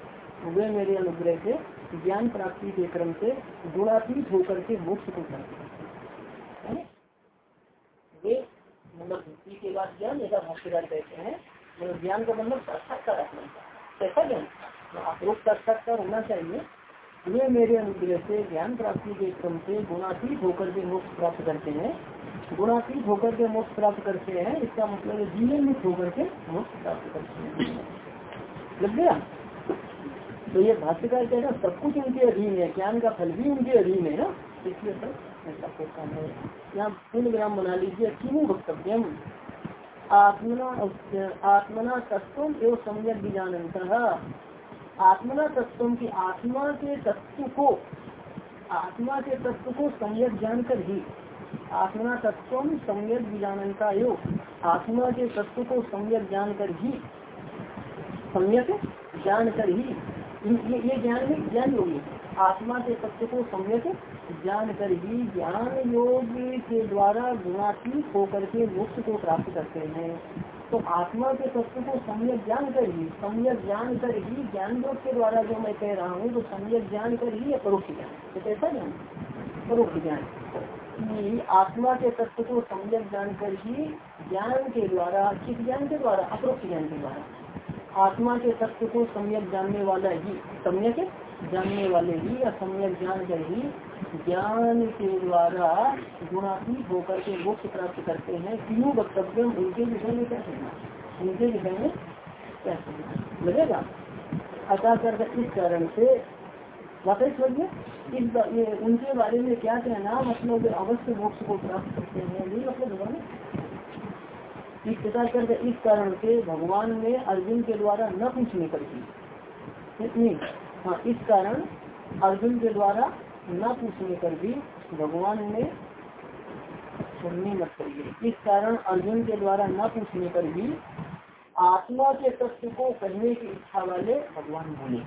वे मेरे अनुग्रह से ज्ञान प्राप्ति के क्रम से गुणातीत होकर के मोक्ष को करते हैं। वे मतलब भक्ति के बाद ज्ञान ऐसा भाष्यकार कहते हैं मतलब ज्ञान का मतलब साक्षात्कार कैसा ज्ञान? अप्रोक्त साक्षात्कार होना चाहिए। वे मेरे अनुग्रह से, ज्ञान प्राप्ति के क्रम से गुणातीत होकर के मोक्ष प्राप्त करते हैं। गुणातीत होकर के मोक्ष प्राप्त करते हैं, इसका मतलब जीवन मुक्त होकर के मोक्ष प्राप्त करते हैं। लग गया? तो ये भाष्यकार कहना सब कुछ उनके अधीन है, ज्ञान का फल भी उनके अधीन है ना। इसलिए सब ऐसा होता है। यहाँ पूर्ण विराम बना लीजिए, किमु वक्तव्यम? आत्मना आत्मना तत्व एवं सम्यक बीजानंत आत्मना तत्व की आत्मा के तत्व को, आत्मा के तत्व को सम्यक जानकर ही आत्मना तत्व सम्यक बीजानंता योग आत्मा के तत्व को सम्यक जानकर ही सम्यक जानकर ही ये ये ज्ञान में ज्ञान योगी। आत्मा के तत्व को सम्यक जान कर ही ज्ञान योग के द्वारा गुणातीत होकर के मुक्त को प्राप्त करते हैं। तो आत्मा के तत्व को सम्यक जान कर ही सम्यक जान कर ही ज्ञान योग के द्वारा जो मैं कह रहा हूँ तो सम्यक ज्ञान कर ही परोक्ष ज्ञान तो कैसा ज्ञान परोक्ष ज्ञान। आत्मा के तत्व को सम्यक जानकर ही ज्ञान के द्वारा, किस ज्ञान के द्वारा? अपरोक्ष ज्ञान के द्वारा। आत्मा के तत्व को सम्यक जानने वाला ही। सम्यक जानने वाले ही या सम्यक जान कर ही ज्ञान के द्वारा गुणात्मिक होकर के मोक्ष प्राप्त करते हैं क्यों वक्तव्य उनके विषय में क्या कहना उनके विषय में क्या कहना लगेगा? अतः कर इस कारण से वाकई समझिए इस ये उनके बारे में क्या कहना मतलब अवश्य मोक्ष को प्राप्त करते हैं यही मतलब होगा ना इस प्रकार करके इस कारण से भगवान ने अर्जुन के द्वारा न पूछने पर भी हाँ इस कारण अर्जुन के द्वारा न पूछने पर भी भगवान ने सुनने मत करिए इस कारण अर्जुन के द्वारा न पूछने पर भी आत्मा के तत्व को कहने की इच्छा वाले भगवान बोले।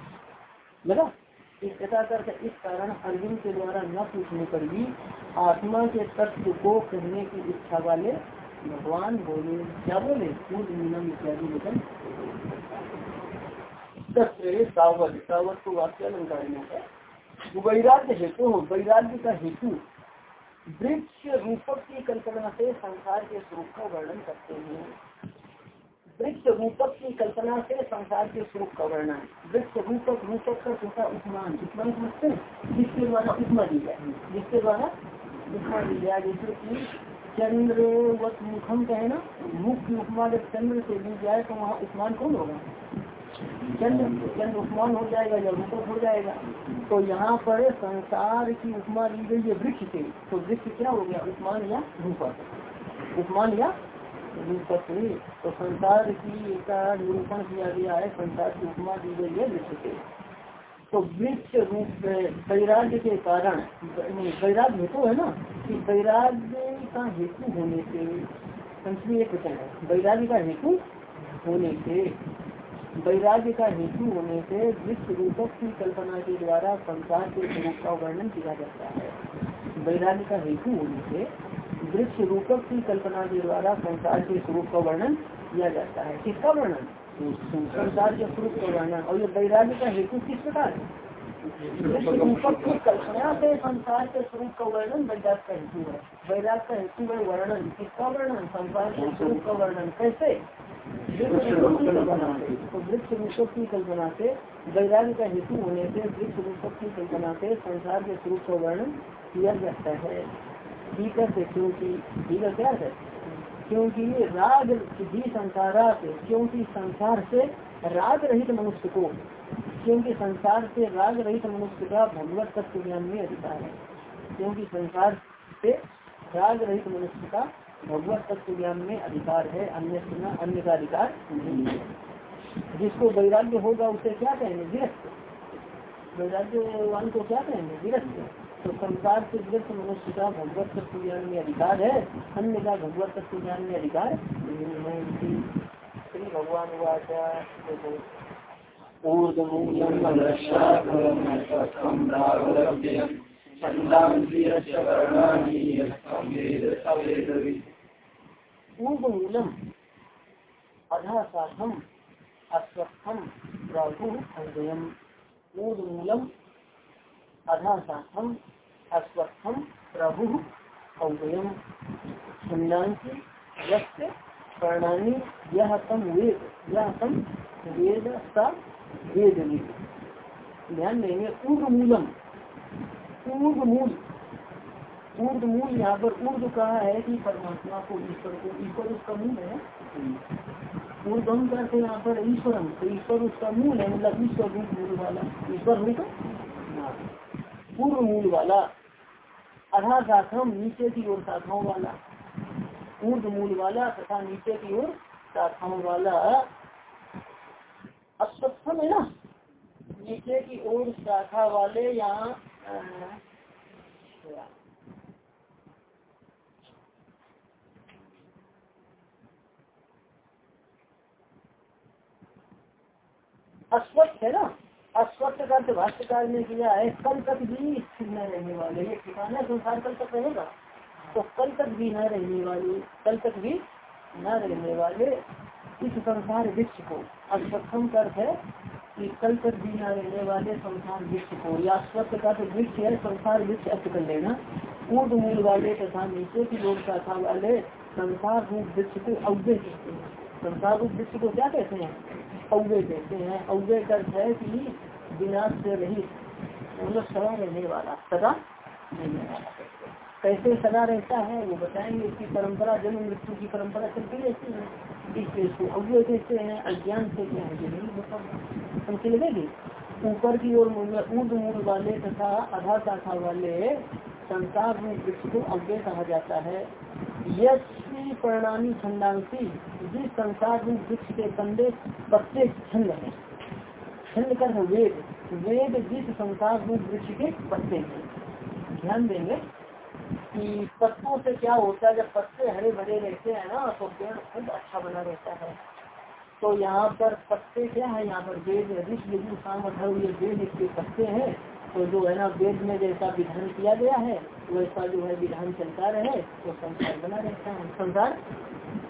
लगा? इस करके इस कारण अर्जुन के द्वारा न पूछने पर भी आत्मा के तत्व को कहने की इच्छा वाले भगवान बोले। क्या बोले? पूर्व नीलम इत्यादि को वाक्य अलंकार वैराग्य हेतु हो, वैराग्य का हेतु वृक्ष रूपक की कल्पना से संसार के स्वरूप का वर्णन करते हैं। वृक्ष रूपक की कल्पना से संसार के स्वरूप का वर्णन। वृक्ष रूपक रूपक का तथा उपमान उपमान समझते जिसके द्वारा उपमा दी जाए जिसके द्वारा उपमा दी जाए जैसे की चंद्र वत मुखम कहे ना? मुख्य उपमा जब चंद्र से दी जाए तो वहाँ उपमान कौन होगा? चंद्र चंद्र उपमान हो जाएगा या रूपक हो जाएगा। तो यहाँ पर संसार की उपमा दी गई है वृक्ष से। तो वृक्ष क्या हो गया? उपमान या रूपक? उपमान या रूपक तो संसार की का निरूपण किया गया है, संसार की उपमा दी गई है वृक्ष से। तो वृक्ष रूप वैराग्य के कारण वैराग्य हेतु है ना, कि वैराग्य का हेतु होने से पंचमी एक वचन है, वैराग्य का हेतु होने से वैराग्य का हेतु होने से वृक्ष रूपक की कल्पना के द्वारा संसार के स्वरूप का वर्णन किया जाता है। वैराग्य का हेतु होने से वृक्ष रूपक की कल्पना के द्वारा संसार के स्वरूप का वर्णन किया जाता है। किसका वर्णन? संसार के स्वरूप का वर्णन। और ये वैराग्य का हेतु किस प्रकार रूपक की कल्पना से संसार के स्वरूप का वर्णन वैराग का हेतु है। वैराग का हेतु है वर्णन। किसका वर्णन? संसार के स्वरूप का वर्णन। कैसे? वृक्ष रूपक की कल्पना से वैराग्य का हेतु होने से वृक्ष रूपक की कल्पना से संसार के स्वरूप का वर्णन किया जाता है। ठीक है क्योंकि ठीक है क्या है? क्योंकि राग भी संसारा क्योंकि संसार से राग रहित मनुष्य को, क्योंकि संसार से राग रहित मनुष्य का भगवत तत्व ज्ञान में अधिकार है। क्योंकि संसार से राग रहित मनुष्य का भगवत तत्व ज्ञान में अधिकार है, अन्य अन्य का अधिकार नहीं है। जिसको वैराग्य होगा, उसे क्या कहेंगे? गिरस्त वैराग्यवान को क्या कहेंगे? गिरस्त तो संसार से ग्रस्त मनुष्य का भगवत तत्व ज्ञान में अधिकार है, अन्य का भगवत तत्व ज्ञान में अधिकार श्री भगवान ऊर्धमूलम अधा साधम अस्वस्थम राहु अद्वयम ऊर्धमूलम अधा साधम अस्वस्थम प्रभु अव्ययम प्रणानी यह तम वेद यह तम वेद वेद ध्यान देंगे ऊर्ध मूलम ऊर्ध मूल ऊर्ध मूल यहाँ पर ऊर्ध कहा है कि परमात्मा को ईश्वर को, ईश्वर उसका मूल है। ऊर्धम करते यहाँ पर ईश्वरम तो ईश्वर उसका मूल है मतलब ईश्वर रूप मूल वाला। ईश्वर हुई तो? पूर्व मूल वाला। अधा शाखम नीचे की ओर शाखाओं वाला। ऊर्ध मूल वाला तथा नीचे की ओर शाखाओं वाला। अस्वत्थम है ना? नीचे की ओर शाखा वाले यहाँ अस्वस्थ है ना? अस्वस्थ का भाष्यकार ने किया है, कल तक भी न रहने वाले। ये ठिकाना संसार कल तक रहेगा। तो कल तक भी न रहने वाले, कल तक भी न रहने वाले इस संसार वृक्ष को। अस्वत्थम कर है कि कल तक भी न रहने वाले संसार वृक्ष को। या स्वस्थ का तो वृक्ष है, संसार वृक्ष अर्थ कर लेना। ऊर्द मूल वाले तथा नीचे की लोग शाखा वाले संसार रूप वृक्ष को अव्य संसार रूप वृक्ष को क्या कहते हैं? अव्यय कहते हैं अव्यय अर्थ है कि विनाश से रहित मतलब सदा रहने वाला, सदा रहने वाला कैसे सदा रहता है, वो बताएँगे इसकी परंपरा, जन्म, मृत्यु की परंपरा चलती रहती है। इसलिए इसको अव्यय कहते हैं, अज्ञान से क्या है नहीं होता। समझ लगेगी ऊपर की ओर ऊर्द मूल वाले तथा आधा शाखा वाले संसार में वृक्ष को अव्यय कहा जाता है यशी परिणामी छंदांशी जिस संसार में वृक्ष के कंधे पत्ते छंद है। छंद कर वेद। वेद जिस संसार में वृक्ष के पत्ते हैं। ध्यान देंगे कि पत्तों से क्या होता है, जब पत्ते हरे भरे रहते हैं ना तो पेड़ खुद अच्छा बना रहता है। तो यहाँ पर पत्ते क्या है? यहाँ पर वेद ऋषि ये वेद इसके पत्ते हैं तो जो है ना वेद में जैसा विधान किया गया है, वैसा जो है विधान चलता रहे तो संसार बना रहता है। संसार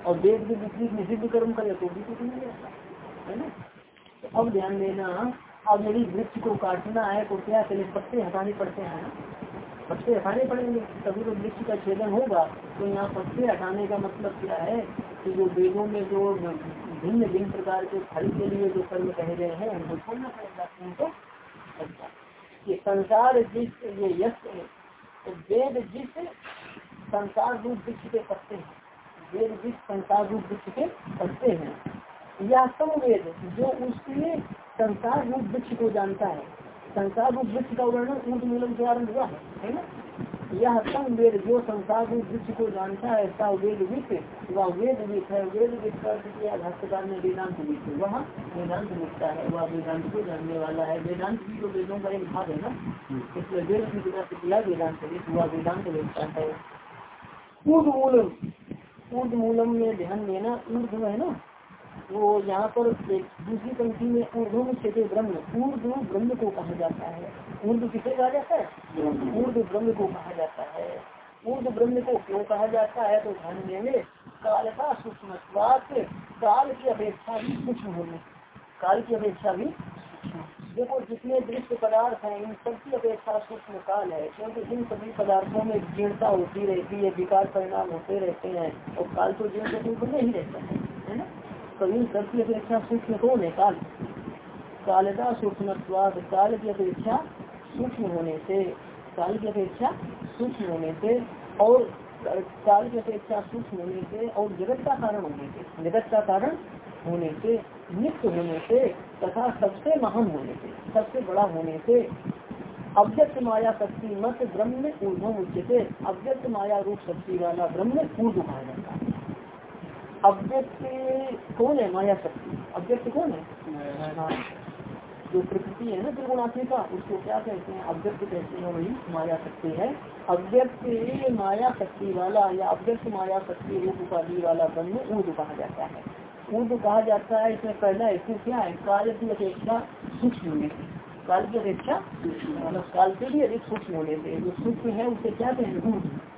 और वेद के विपरीत, निषिद्ध कर्म करे तो भी कुछ नहीं रहता है ना? तो अब ध्यान देना, अब यदि वृक्ष को काटना है तो क्या चले पत्ते हटाने पड़ते हैं पत्ते हटाने पड़ेंगे। तभी तो वृक्ष का छेदन होगा। तो यहाँ पत्ते हटाने का मतलब क्या है? कि जो वेदों में जो भिन्न भिन्न प्रकार के फल के लिए जो कर्म कहे गए हैं, उनको छोड़ना पड़ेगा। उनको अच्छा ये संसार जिस ये यश तो वेद जिस संसार रूप वृक्ष के पत्ते हैं, वेद जिस संसार रूप वृक्ष के पत्ते हैं, या संवेद जो उसके संसार रूप वृक्ष को जानता है संसार रूप वृक्ष का वर्णन ऊट मूलम के आरंभ हुआ, है ना? यह तम वेद जो संसार रूप वृक्ष को जानता है, ऐसा वेद वित्त, वह वेद वित्त है, वेद वित्त का किया ने वेदांत वित्त वह वेदांत है, वह वेदांत को जानने वाला है। वेदांत भी तो वेदों का एक भाग है ना? इसलिए वेद की बिना से किया वेदांत वित्त वह वेदांत लिखता है। ऊर्ध मूलम ऊर्ध मूलम में ध्यान देना ऊर्ध है ना वो यहाँ पर दूसरी पंक्ति में ऊर्धो में क्षेत्र ब्रह्म ऊर्ध ब्रह्म को कहा जाता है। ऊर्ध किसे कहा जाता है? ऊर्ध ब्रह्म को कहा जाता है। ऊर्ध ब्रह्म को क्यों कहा जाता है? तो ध्यान देंगे काल का सूक्ष्म काल की अपेक्षा भी सूक्ष्म होने। काल की अपेक्षा भी देखो जितने दृश्य पदार्थ हैं इन सबकी अपेक्षा सूक्ष्म काल है क्योंकि इन सभी पदार्थों में जीर्णता होती रहती है विकार परिणाम होते रहते हैं और काल तो जीर्ण नहीं रहता है है ना? तो इन सबकी अपेक्षा सूक्ष्म कौन है। काल कालता सूक्ष्म काल की अपेक्षा सूक्ष्म होने से काल की अपेक्षा सूक्ष्म होने से और काल की अपेक्षा सूक्ष्म होने से और जगत का कारण होने से, जगत का कारण होने से, नित्य होने से तथा सबसे महान होने से, सबसे बड़ा होने से। अव्यक्त माया शक्ति मत ब्रह्म ऊर्धम उच्चते अव्यक्त माया रूप शक्ति वाला ब्रह्म ऊर्ध कहा जाता है। अव्यक्त कौन है? माया शक्ति। अव्यक्त कौन है? जो प्रकृति है ना, त्रिगुणात्मिका, उसको क्या कहते हैं? अव्यक्त कहते हैं वही माया शक्ति है। अव्यक्त माया शक्ति वाला या अव्यक्त माया शक्ति रूप उपाधि वाला ब्रह्म ऊर्द कहा जाता है। ऊर्द कहा जाता है, इसमें पहला हेतु क्या है? काल की अपेक्षा सूक्ष्म होने से। काल की अपेक्षा मतलब काल से भी अधिक सूक्ष्म होने से। जो सूक्ष्म है, उसे क्या कहेंगे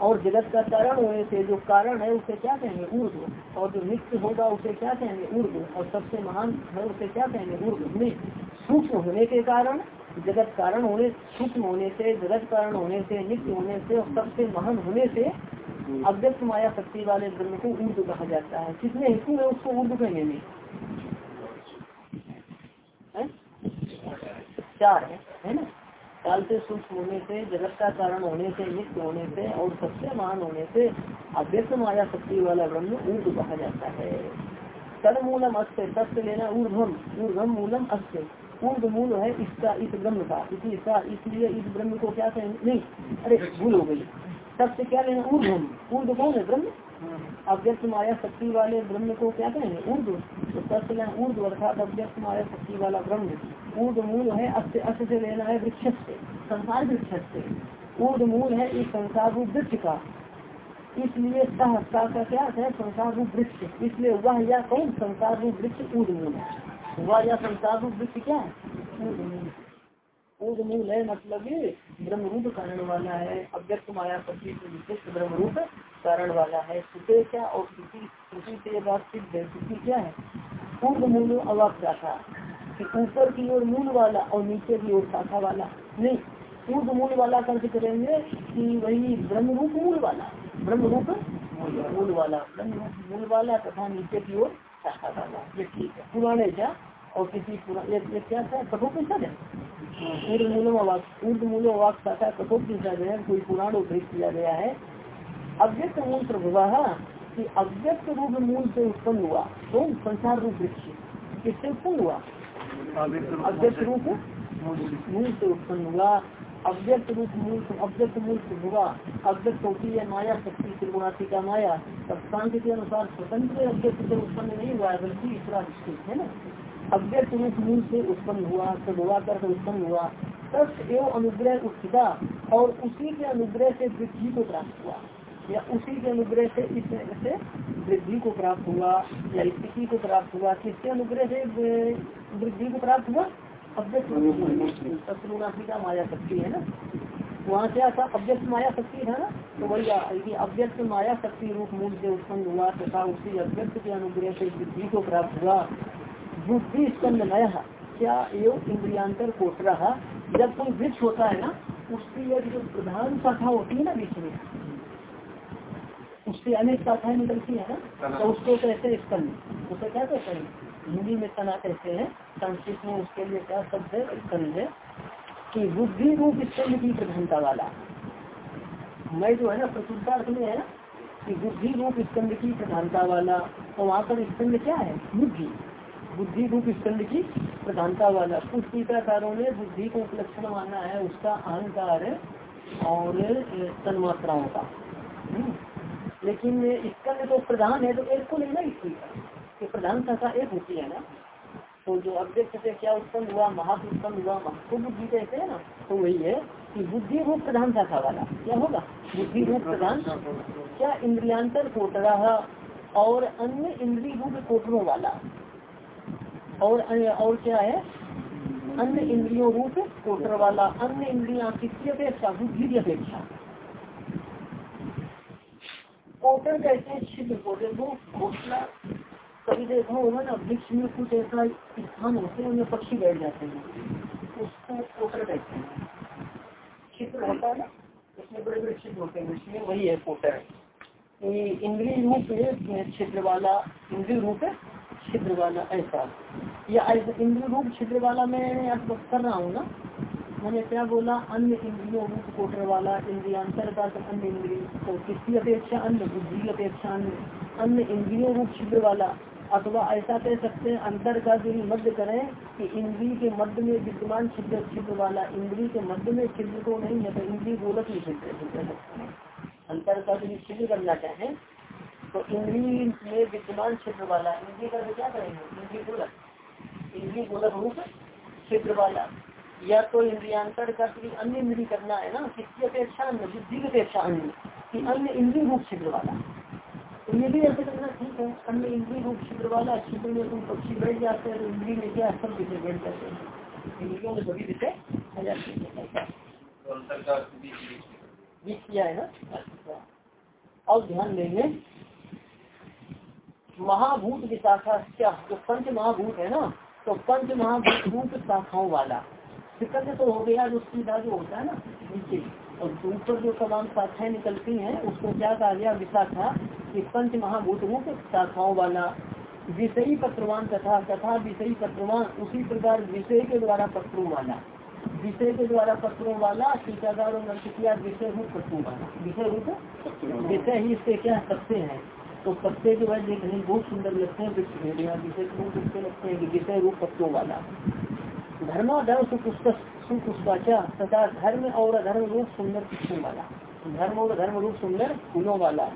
और जगत का कारण होने से जो कारण है, उसे क्या कहेंगे? ऊर्ध और जो नित्य होगा, उसे क्या कहेंगे? ऊर्ध और सबसे महान है, उसे क्या कहेंगे? ऊर्ध में सूक्ष्म होने के कारण, जगत कारण होने, सूक्ष्म होने से, जगत कारण होने से, नित्य होने से और सबसे महान होने से अव्यक्त माया शक्ति वाले ब्रह्म को ऊर्ध कहा जाता है। कितने हेतु है, उसको ऊर्द कहने में चार है। है ना? काल से सूक्ष्म होने से, जगत का कारण होने से, नित्य होने से और सबसे महान होने से अव्यक्त माया शक्ति वाला ब्रह्म ऊर्ध कहा जाता है। तद मूलम अस्त तत्व लेना ऊर्धम ऊर्धम मूलम अस्त ऊर्ध मूल है इसका, इस ब्रह्म का। इसी इसका इसलिए इस ब्रह्म को क्या कहेंगे नहीं, अरे भूल हो गई। सबसे क्या लेना ऊर्धम ऊर्ध कौन है ब्रह्म? अव्यक्त माया शक्ति वाले ब्रह्म को क्या कहेंगे ऊर्ध तो तत्व लेना ऊर्द अर्थात अव्यक्त माया शक्ति वाला ब्रह्म। ऊर्द मूल है अस्त अस्त से लेना है वृक्ष से, संसार वृक्ष से। ऊर्द मूल है इस संसार रूप वृक्ष का। इसलिए सहस्ता का क्या है? संसार रूप वृक्ष। इसलिए वह या कौन? संसार रूप वृक्ष ऊर्द मूल है। वह या संसार रूप वृक्ष क्या है? ऊर्द मूल है। मतलब ब्रह्म रूप कारण वाला है। अव्यक्त माया से विशिष्ट ब्रह्म रूप कारण वाला है। सुते क्या और श्रुति से बात सिद्ध है? श्रुति क्या है? पूर्व मूल अवाक शाखा कि ऊपर की ओर मूल वाला और नीचे की ओर शाखा वाला। नहीं पूर्व मूल वाला कर्ज करेंगे कि वही ब्रह्म रूप मूल वाला। ब्रह्म रूप मूल वाला। ब्रह्म रूप मूल वाला तथा नीचे की ओर शाखा वाला। ये ठीक है। पुराने क्या? और किसी पुराने क्या था? कठोपनिषद है। ऊर्द मूलो ऊर्द मूलो वाक शाखा कठोपनिषद है। कोई पुराण उद्धृत किया गया है। अव्यक्त मूल प्रभुवाह कि अव्यक्त रूप मूल से उत्पन्न हुआ। तो संसार रूप वृक्ष किससे उत्पन्न हुआ। अव्यक्त रूप मूल से उत्पन्न हुआ अव्यक्त रूप मूल अव्यक्त मूल से हुआ अव्यक्त होती है माया शक्ति त्रिगुणाती का माया शांति के अनुसार स्वतंत्र अव्यक्त से उत्पन्न नहीं हुआ है बल्कि ईश्वरा है ना। अव्यक्त रूप मूल से उत्पन्न हुआ सदुआ कर उत्पन्न हुआ। तब एवं अनुग्रह उत्थिता और उसी के अनुग्रह से वृद्धि को प्राप्त हुआ। या उसी के अनुग्रह से इस से वृद्धि को प्राप्त हुआ, या स्थिति को प्राप्त हुआ, किसके अनुग्रह से वृद्धि को प्राप्त हुआ? अव्यक्त का माया शक्ति है ना? वहाँ क्या था अव्यक्त माया शक्ति था ना? तो वही अव्यक्त माया शक्ति रूप मूल से उत्पन्न हुआ तथा उसी अव्यक्त के अनुग्रह से वृद्धि को प्राप्त हुआ। बुद्धि स्कंद नया क्या योग इंद्रियांतर कोट रहा जब कोई वृक्ष होता है ना, उसकी जो प्रधान शाखा होती है ना बीच में उससे अनेक शाखाएँ निकलती है ना तो उसको कहते हैं स्कंद उसे क्या कहते हैं? हिंदी में तना कहते हैं। संस्कृत में उसके लिए क्या शब्द है? स्कंद है। कि बुद्धि रूप स्कंद की प्रधानता वाला। मैं जो है ना प्रचुरता में है कि बुद्धि रूप स्कंद की प्रधानता वाला। तो वहाँ पर स्कंद क्या है? बुद्धि बुद्धि रूप स्कंद की प्रधानता वाला। कुछ टीकाकारों ने बुद्धि को उपलक्षण माना है उसका अहंकार और तन्मात्राओं का। हम्म। लेकिन इसका तो प्रधान है तो एक को ठीक है कि प्रधान शाखा एक होती है ना। तो जो अध्यक्ष से क्या उत्पन्न हुआ महाप उत्पन्न हुआ तो बुद्धि कहते हैं ना। तो वही है कि बुद्धि रूप प्रधान शाखा वाला। क्या होगा? बुद्धि रूप प्रधान। क्या इंद्रियांतर कोटरा और अन्य इंद्री रूप कोटरों वाला? और और क्या है? अन्य इंद्रियों रूप कोटर वाला। अन्य इंद्रिया किसकी अपेक्षा? बुद्धि की अपेक्षा। कोटर कहते हैं छिद्र पौधे वो घोसला कभी देखा होगा ना वृक्ष में कुछ ऐसा स्थान होते हैं उनमें पक्षी बैठ जाते हैं। उसको कोटर कहते हैं। छिद्र होता है ना, उसमें बड़े बड़े छिद्र होते हैं वृक्ष में वही है कोटर इंद्रिय रूप छिद्र वाला इंद्रिय रूप छिद्र वाला ऐसा। या इंद्रिय रूप छिद्र वाला मैं कर रहा हूँ ना मैंने क्या बोला? अन्य इंद्रियों रूप कोटर वाला इंद्रियांतर का अन्य इंद्रिय तो किसकी अपेक्षा? अन्य बुद्धि की अपेक्षा अन्य। अन्य इंद्रियों रूप छिद्र वाला। अथवा ऐसा कह सकते हैं अंतर का जो मध्य करें कि इंद्रिय के मध्य में विद्यमान छिद्र छिद्र वाला। इंद्रिय के मध्य में छिद्र तो नहीं है तो इंद्री गोलक ही, छिद्र हैं। अंतर का जो छिद्र करना चाहें तो इंद्री में विद्यमान छिद्र वाला, इंद्रिय का क्या करेंगे? इंद्रिय गोलक। इंद्रिय गोलक रूप, छिद्र वाला। या तो इंद्रियांतर का अन्य इंद्री करना है ना किसकी अपेक्षा अन्य बुद्धि की अपेक्षा अन्य कि अन्य इंद्रिय रूप छिद्र वाला। तो ये भी ऐसे करना ठीक है अन्य इंद्रिय रूप छिद्र वाला छिद्र में तुम पक्षी बैठ जाते हैं तो इंद्री में क्या सब विषय बैठ जाते हैं। इंद्रियों में सभी विषय आ जाते हैं। किया है ना? अच्छा। और ध्यान देंगे। महाभूत विशाखा क्या जो पंच महाभूत है ना? तो पंच महाभूत शाखाओं वाला। विकल्प तो हो गया, जो सीधा जो होता है ना, नीचे। और ऊपर जो तमाम शाखाएँ निकलती हैं, उसको क्या कहा गया विशाखा कि पंच महाभूत रूप शाखाओं वाला विषयी पत्रवान तथा तथा विषयी पत्रवान, उसी प्रकार विषय के द्वारा पत्रों वाला। विषय के द्वारा पत्रों वाला, टीकाकार किया विषय रूप पत्रों वाला। विषय रूप? विषय ही इससे क्या पत्ते हैं? तो पत्ते जो है देखने बहुत सुंदर लगते हैं विषय लगते हैं विषय रूप पत्रों वाला। धर्माधर्म सुपुष्पाचा तथा धर्म और अधर्म रूप सुंदर पुष्पों वाला? धर्म और धर्म रूप सुंदर फूलों वाला।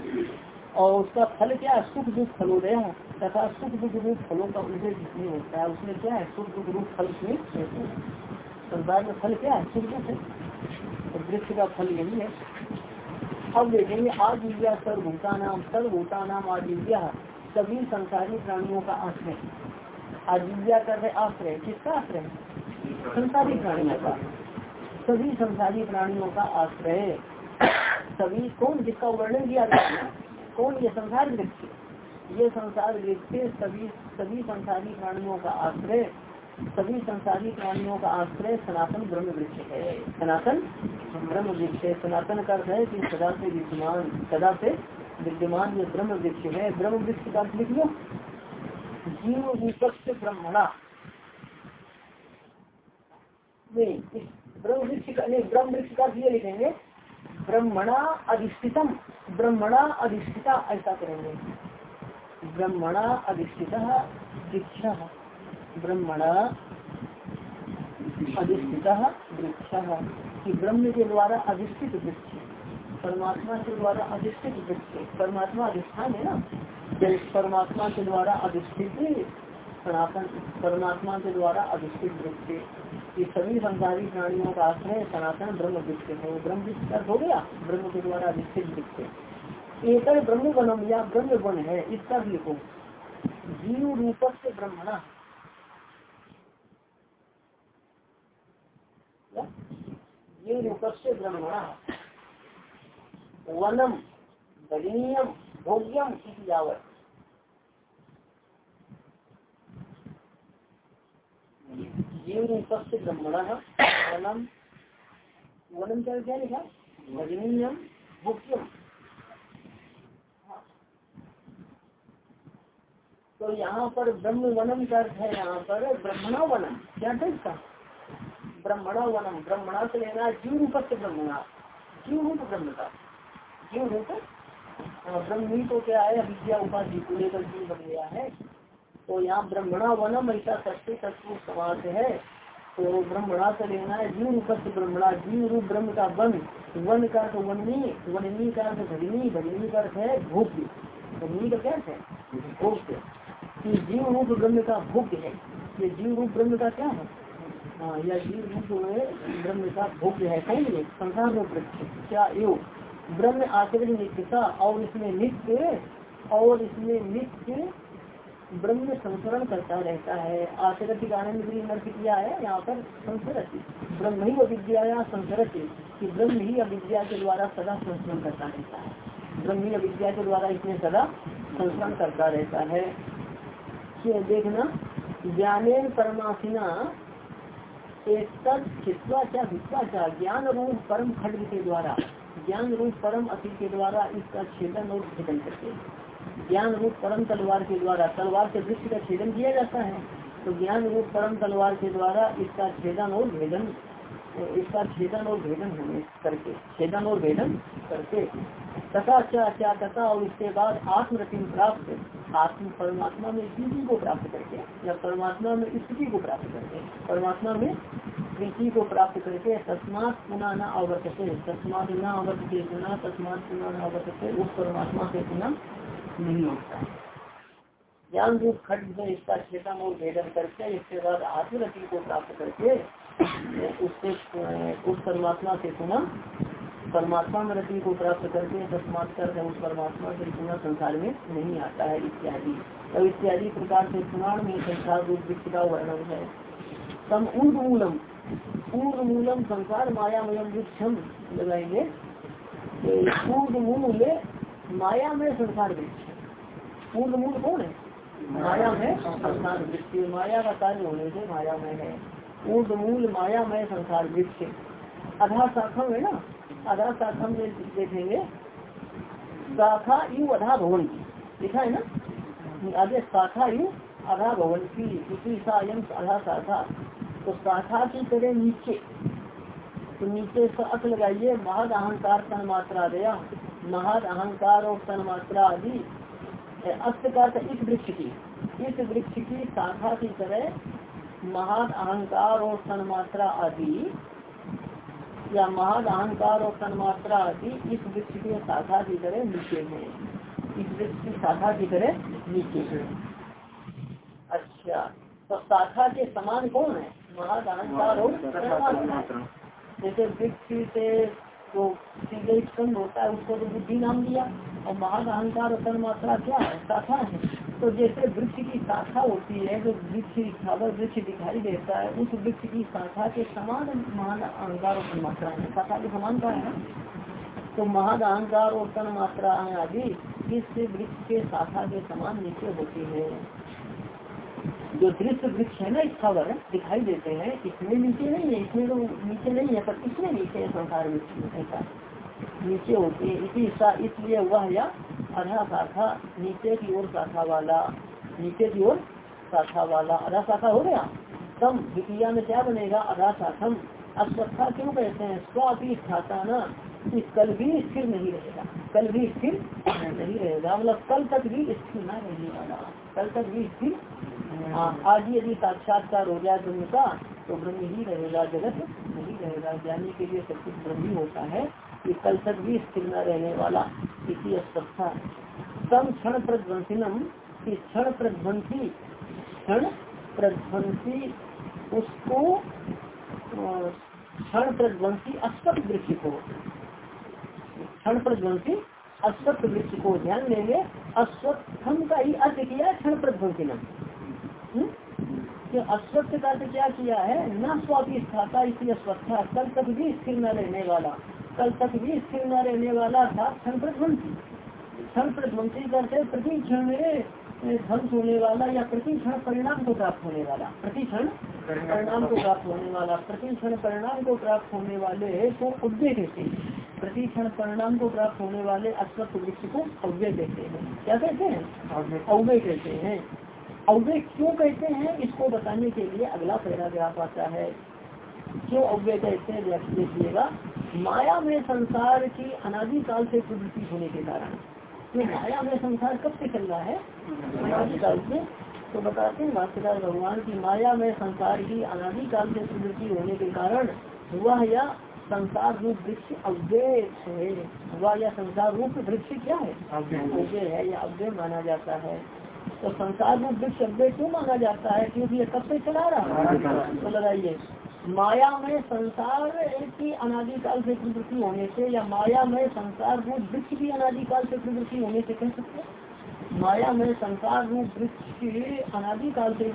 और उसका फल क्या सुख दुख फलोदय तथा सुख दुख रूप फलों का उल्लेख नहीं होता है? उसमें क्या है? सुख दुख रूप फल उसमें संसार में फल क्या है? सुख दुख है। वृक्ष का फल यही है। अब देखेंगे आजीव्या सर्वभूता नाम सर्वभूता नाम आजीव्या सभी संसारी प्राणियों का आश्रय। आजीव्या कर रहे आश्रय किसका आश्रय? संसारी प्राणियों का। सभी संसारी प्राणियों का आश्रय। सभी, कौन जिसका वर्णन किया गया कौन ये संसार वृक्ष ये संसार वृक्ष सभी सभी संसारी प्राणियों का आश्रय, सभी संसारी प्राणियों का आश्रय सनातन ब्रह्म वृक्ष है। सनातन ब्रह्म वृक्ष है। सनातन का अर्थ है कि सदा से विद्यमान, सदा से विद्यमान जो ब्रह्म वृक्ष है। ब्रह्म वृक्ष का लिख लो। जीव विपक्ष ब्रह्मणा। नहीं, इस ब्रह्म वृक्ष का नहीं ब्रह्म वृक्ष का भी लिखेंगे, ब्रह्मणा अधिष्ठितम, ब्रह्मणा अधिष्ठिता ऐसा करेंगे। ब्रह्मणा अधिष्ठित वृक्ष, ब्रह्मणा अधिष्ठित वृक्ष। कि ब्रह्म के द्वारा अधिष्ठित वृक्ष, परमात्मा के द्वारा अधिष्ठित वृक्ष, परमात्मा अधिष्ठान है ना? परमात्मा के द्वारा अधिष्ठित परमात्मा के द्वारा अधिष्ठित वृक्ष ये सभी संसारी प्राणियों का आश्रय सनातन ब्रह्म वृक्ष है। ब्रह्म वृक्ष हो गया, ब्रह्म के द्वारा अधिष्ठित वृक्ष एक ब्रह्म बनम या ब्रह्म वन है, इसका भी लिखो। जीव रूपक से ब्रह्मणा जीव रूपक से ब्रह्मणा। वनम दलीयम भोग्यम यावत। जीव रूपक से ब्रह्मण वनम क्या क्या लिखा? भजनीयम भोग्यम तो यहाँ पर ब्रह्म वनम का अर्थ है, यहाँ पर ब्रह्मणा वनम। क्या था इसका? ब्रह्मणा वनम। ब्रह्मणा से लेना जीव रूप से ब्रह्मणा। जीव रूप ब्रह्म का। जीव रूप? ब्रह्मी तो क्या है, अविद्या, उपाधि को लेकर जीव बन गया है। तो यहाँ ब्रह्मणा वनम ऐसा सत्य तत्व समाज है। तो ब्रह्मणा से लेना है जीव रूप ब्रह्मणा, जीव रूप ब्रह्म का वन। वन का तो वननी वननी का अर्थ भजनी भजनी का अर्थ है भोग्य। भजनी का क्या है? भोग्य। कि जीव रूप ब्रह्म का भोग्य है। ये जीव रूप ब्रह्म का क्या है? हाँ यह जीव रूप जो है, ब्रह्म का भोग्य है। कहेंगे संसार में वृक्ष क्या योग ब्रह्म आचरण नित्यता और इसमें नित्य और इसमें नित्य ब्रह्म संसरण करता रहता है। आचरती आनंद भी नर्थ किया है, यहाँ पर संसरती ब्रह्म ही अविद्या संसरती कि ब्रह्म ही अविद्या के द्वारा सदा संसरण करता रहता है। ब्रह्म ही अविद्या के द्वारा इसमें सदा संसरण करता रहता है। देखना, ज्ञानेन परमासिना एक भित्वा ज्ञान रूप परम खंड के द्वारा ज्ञान रूप परम अति के द्वारा इसका छेदन और भेदन करते ज्ञान रूप परम तलवार के द्वारा, तलवार से वृक्ष का छेदन किया जाता है तो ज्ञान रूप परम तलवार के द्वारा इसका छेदन और भेदन इसका छेदन और भेदन होने करके, छेदन और भेदन करके, तथा क्या तथा और इसके बाद आत्मरति प्राप्त, आत्म परमात्मा में स्थिति को प्राप्त करके, या परमात्मा में स्थिति को प्राप्त करके, परमात्मा में प्रीति को प्राप्त करके तस्मात पुनः न अवर्तते तस्मात न अवर्तते पुनः, तस्मात पुनः न अवर्तते उस परमात्मा से पुनः नहीं होता। ज्ञान रूप खट में इसका छेदन और भेदन करके, इसके बाद आत्मरति को प्राप्त करके उससे उस परमात्मा से पुनः परमात्मा में रति को प्राप्त करके तस्मात कर उस परमात्मा से पुनः संसार में नहीं आता है, इत्यादि। तो इत्यादि प्रकार से पुराण में संसार रूप वृक्ष का वर्णन है। तम ऊर्ध मूलम संसार मायामयम वृक्षम लगाएँगे। पूर्व मूल माया में संसार वृक्ष पूर्व मूल कौन है? माया में संसार वृक्ष माया का कार्य होने से माया में है। पूर्व मूल माया में संसार वृक्ष अधा शाखा है ना? अधा शाखा में देखेंगे। शाखा यु अधा भवन की लिखा है ना? आगे शाखा यु अधा भवन की इसी सायं अधा शाखा तो शाखा की तरह नीचे। तो नीचे अक लगाइए। महद अहंकार तन मात्रा दया महद अहंकार और तन मात्रा आदि अस्त का इस वृक्ष की। इस वृक्ष की शाखा की तरह महान अहंकार और तन मात्रा आदि या महान अहंकार और तन मात्रा आदि इस वृक्ष की शाखा की तरह नीचे है। इस वृक्ष की शाखा की तरह नीचे है। अच्छा तो शाखा के समान कौन है? महादानकार जैसे वृक्ष से तो सीधे स्कंद होता है उसको तो बुद्धि नाम दिया। और महान अहंकार और मात्रा क्या है? शाखा है। तो जैसे वृक्ष की शाखा होती है, जो वृक्ष खावर वृक्ष दिखाई देता है, उस वृक्ष की शाखा के समान महान अहंकार और मात्रा है। शाखा के समान का है? तो महान अहंकार और मात्रा आदि, इस वृक्ष के शाखा के समान नीचे होती है। जो दृश्य वृक्ष है ना स्थावर दिखाई देते हैं, इसमें नीचे नहीं है, इसमें तो नीचे नहीं है, पर इसमें नीचे है संसार वृक्ष ऐसा। नीचे होती है। इसी इसलिए वह या आधा शाखा नीचे की ओर शाखा वाला नीचे की ओर शाखा वाला। अधा शाखा हो गया? तम द्वितीय में क्या बनेगा? अधा शाखम। अश्वत्था क्यों कहते हैं? स्वापी स्थाता ना कि कल भी स्थिर नहीं रहेगा। कल भी स्थिर नहीं रहेगा। मतलब कल तक भी स्थिर न रहने वाला। कल तक भी स्थिर हाँ। आज यदि साक्षात्कार हो जाए ब्रह्म का तो ब्रह्म ही रहेगा जगत नहीं रहेगा। ज्ञानी के लिए सब कुछ ब्रह्म ही होता है। कि कल तक भी स्थिर न रहने वाला इसी अस्वस्था तम क्षण प्रध्वंसिनम, की क्षण प्रध्वंसी क्षण प्रध्वंसी, उसको क्षण प्रध्वंसी अश्वत वृक्ष को, क्षण प्रध्वंसी अश्वत्थ वृक्ष को ध्यान देंगे। अश्वत्थम का ही अर्थ किया क्षण प्रध्वंसिनम। अश्वत्थ का अर्थ क्या किया है? न स्वापी स्थाता इसी अश्वत्था कल तक भी स्थिर न रहने वाला। कल तक भी स्थिर न रहने वाला था क्षण क्षण करते प्रति क्षण में ध्वंस होने वाला या प्रति क्षण परिणाम को प्राप्त होने वाला। प्रति क्षण परिणाम को प्राप्त होने वाला। प्रति क्षण परिणाम को प्राप्त होने वाले को अव्यय कहते हैं। प्रति क्षण परिणाम को प्राप्त होने वाले अश्वत्थ वृक्ष को अव्यय कहते हैं। क्या कहते हैं? अव्यय। कहते हैं। अव्यय क्यों कहते हैं? इसको बताने के लिए अगला पैराग्राफ आता है। क्यों अव्यय कहते हैं? देखिएगा। माया में संसार की अनादिकाल से प्रवृत्ति होने के कारण। ये माया में संसार कब से चल रहा है? अनादिकाल से। तो बताते हैं भाष्यकार भगवान की माया में संसार की अनादिकाल से प्रवृत्ति होने के कारण वह या संसार रूप वृक्ष अव्यय है। वह या संसार रूप वृक्ष क्या है? अव्यय। है या अव्यय माना जाता है। तो संसार रूप वृक्ष अव्यय क्यों माना जाता है? क्योंकि ये कब से चला रहा है? तो लगाइए। माया में संसार की अनादिकाल से प्रवृत्ति होने से या माया में संसार रूप वृक्ष की अनादिकाल से प्रवृत्ति होने से कह सकते हैं? माया में संसार रूप वृक्ष की अनादिकाल से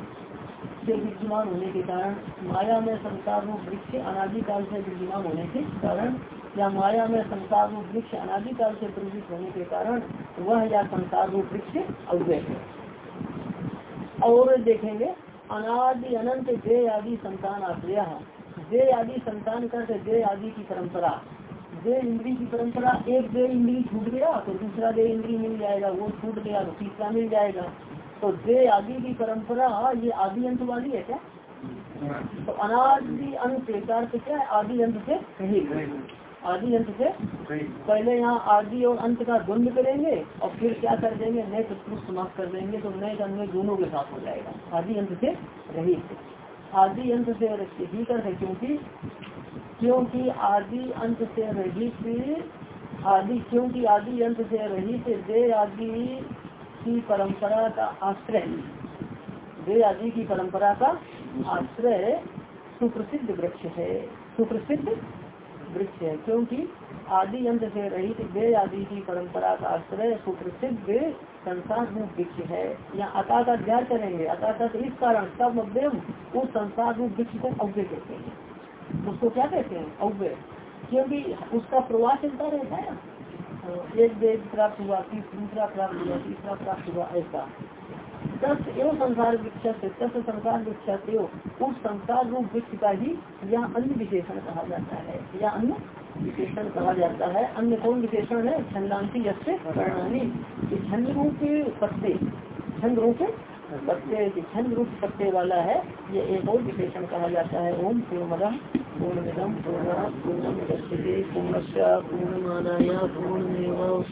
विद्यमान होने के कारण, माया में संसार रूप वृक्ष अनादिकाल से विद्यमान होने के कारण या माया में संसार रूप वृक्ष अनादिकाल से प्रवृत्त होने के कारण, वह या संसार रूप वृक्ष अव्यय है। और देखेंगे अनादि अनंत जय आदि संतान आश्रय। जय आदि संतान कर जय आदि की परंपरा। जय इंद्री की परंपरा, एक जय इंद्री छूट गया तो दूसरा जय इंद्री मिल जाएगा, वो छूट गया तो तीसरा मिल जाएगा। तो जय आदि की परंपरा, ये आदि अंत वाली है क्या? तो अनादि अंत क्या आदि अंत से आदि अंत से पहले यहाँ आदि और अंत का द्वंद करेंगे और फिर क्या कर देंगे? नए तत्पुरुष समाप्त कर देंगे तो नए का नए दोनों के साथ हो जाएगा। आदि अंत से रहित आदि अंत से ही कर है क्योंकि क्योंकि आदि अंत से रही रहित आदि क्योंकि आदि अंत से रही रहित दे आदि की परंपरा का आश्रय। दे आदि की परंपरा का आश्रय सुप्रसिद्ध वृक्ष है। सुप्रसिद्ध वृक्ष है, क्योंकि आदि अंत से रहित वे आदि की परंपरा का आश्रय सुप्रसिद्ध संसार रूप वृक्ष है। यहाँ अता का ध्यान करेंगे। अता का इस कारण सब अव्यम उस संसार रूप वृक्ष को अव्य कहते हैं। उसको क्या कहते हैं? अव्य क्योंकि उसका प्रवाह चलता रहता है। एक वेद प्राप्त हुआ दूसरा प्राप्त हुआ, तीसरा प्राप्त हुआ, ऐसा। दस एवं संसार वृक्ष दस संसार वृक्ष उस संसार रूप वृक्ष का ही यह अन्य विशेषण कहा जाता है। या अन्य विशेषण कहा जाता है। अन्य कौन विशेषण है? छंदांति जैसे प्रणाली छंद रूप पत्ते छंद रूप पत्ते छंद रूप पत्ते वाला है। ये एक और विशेषण कहा जाता है। ओम पूर्णमदम पूर्णमिदम पूर्ण पूर्णम पूर्णस्य पूर्णमादाय पूर्णमेव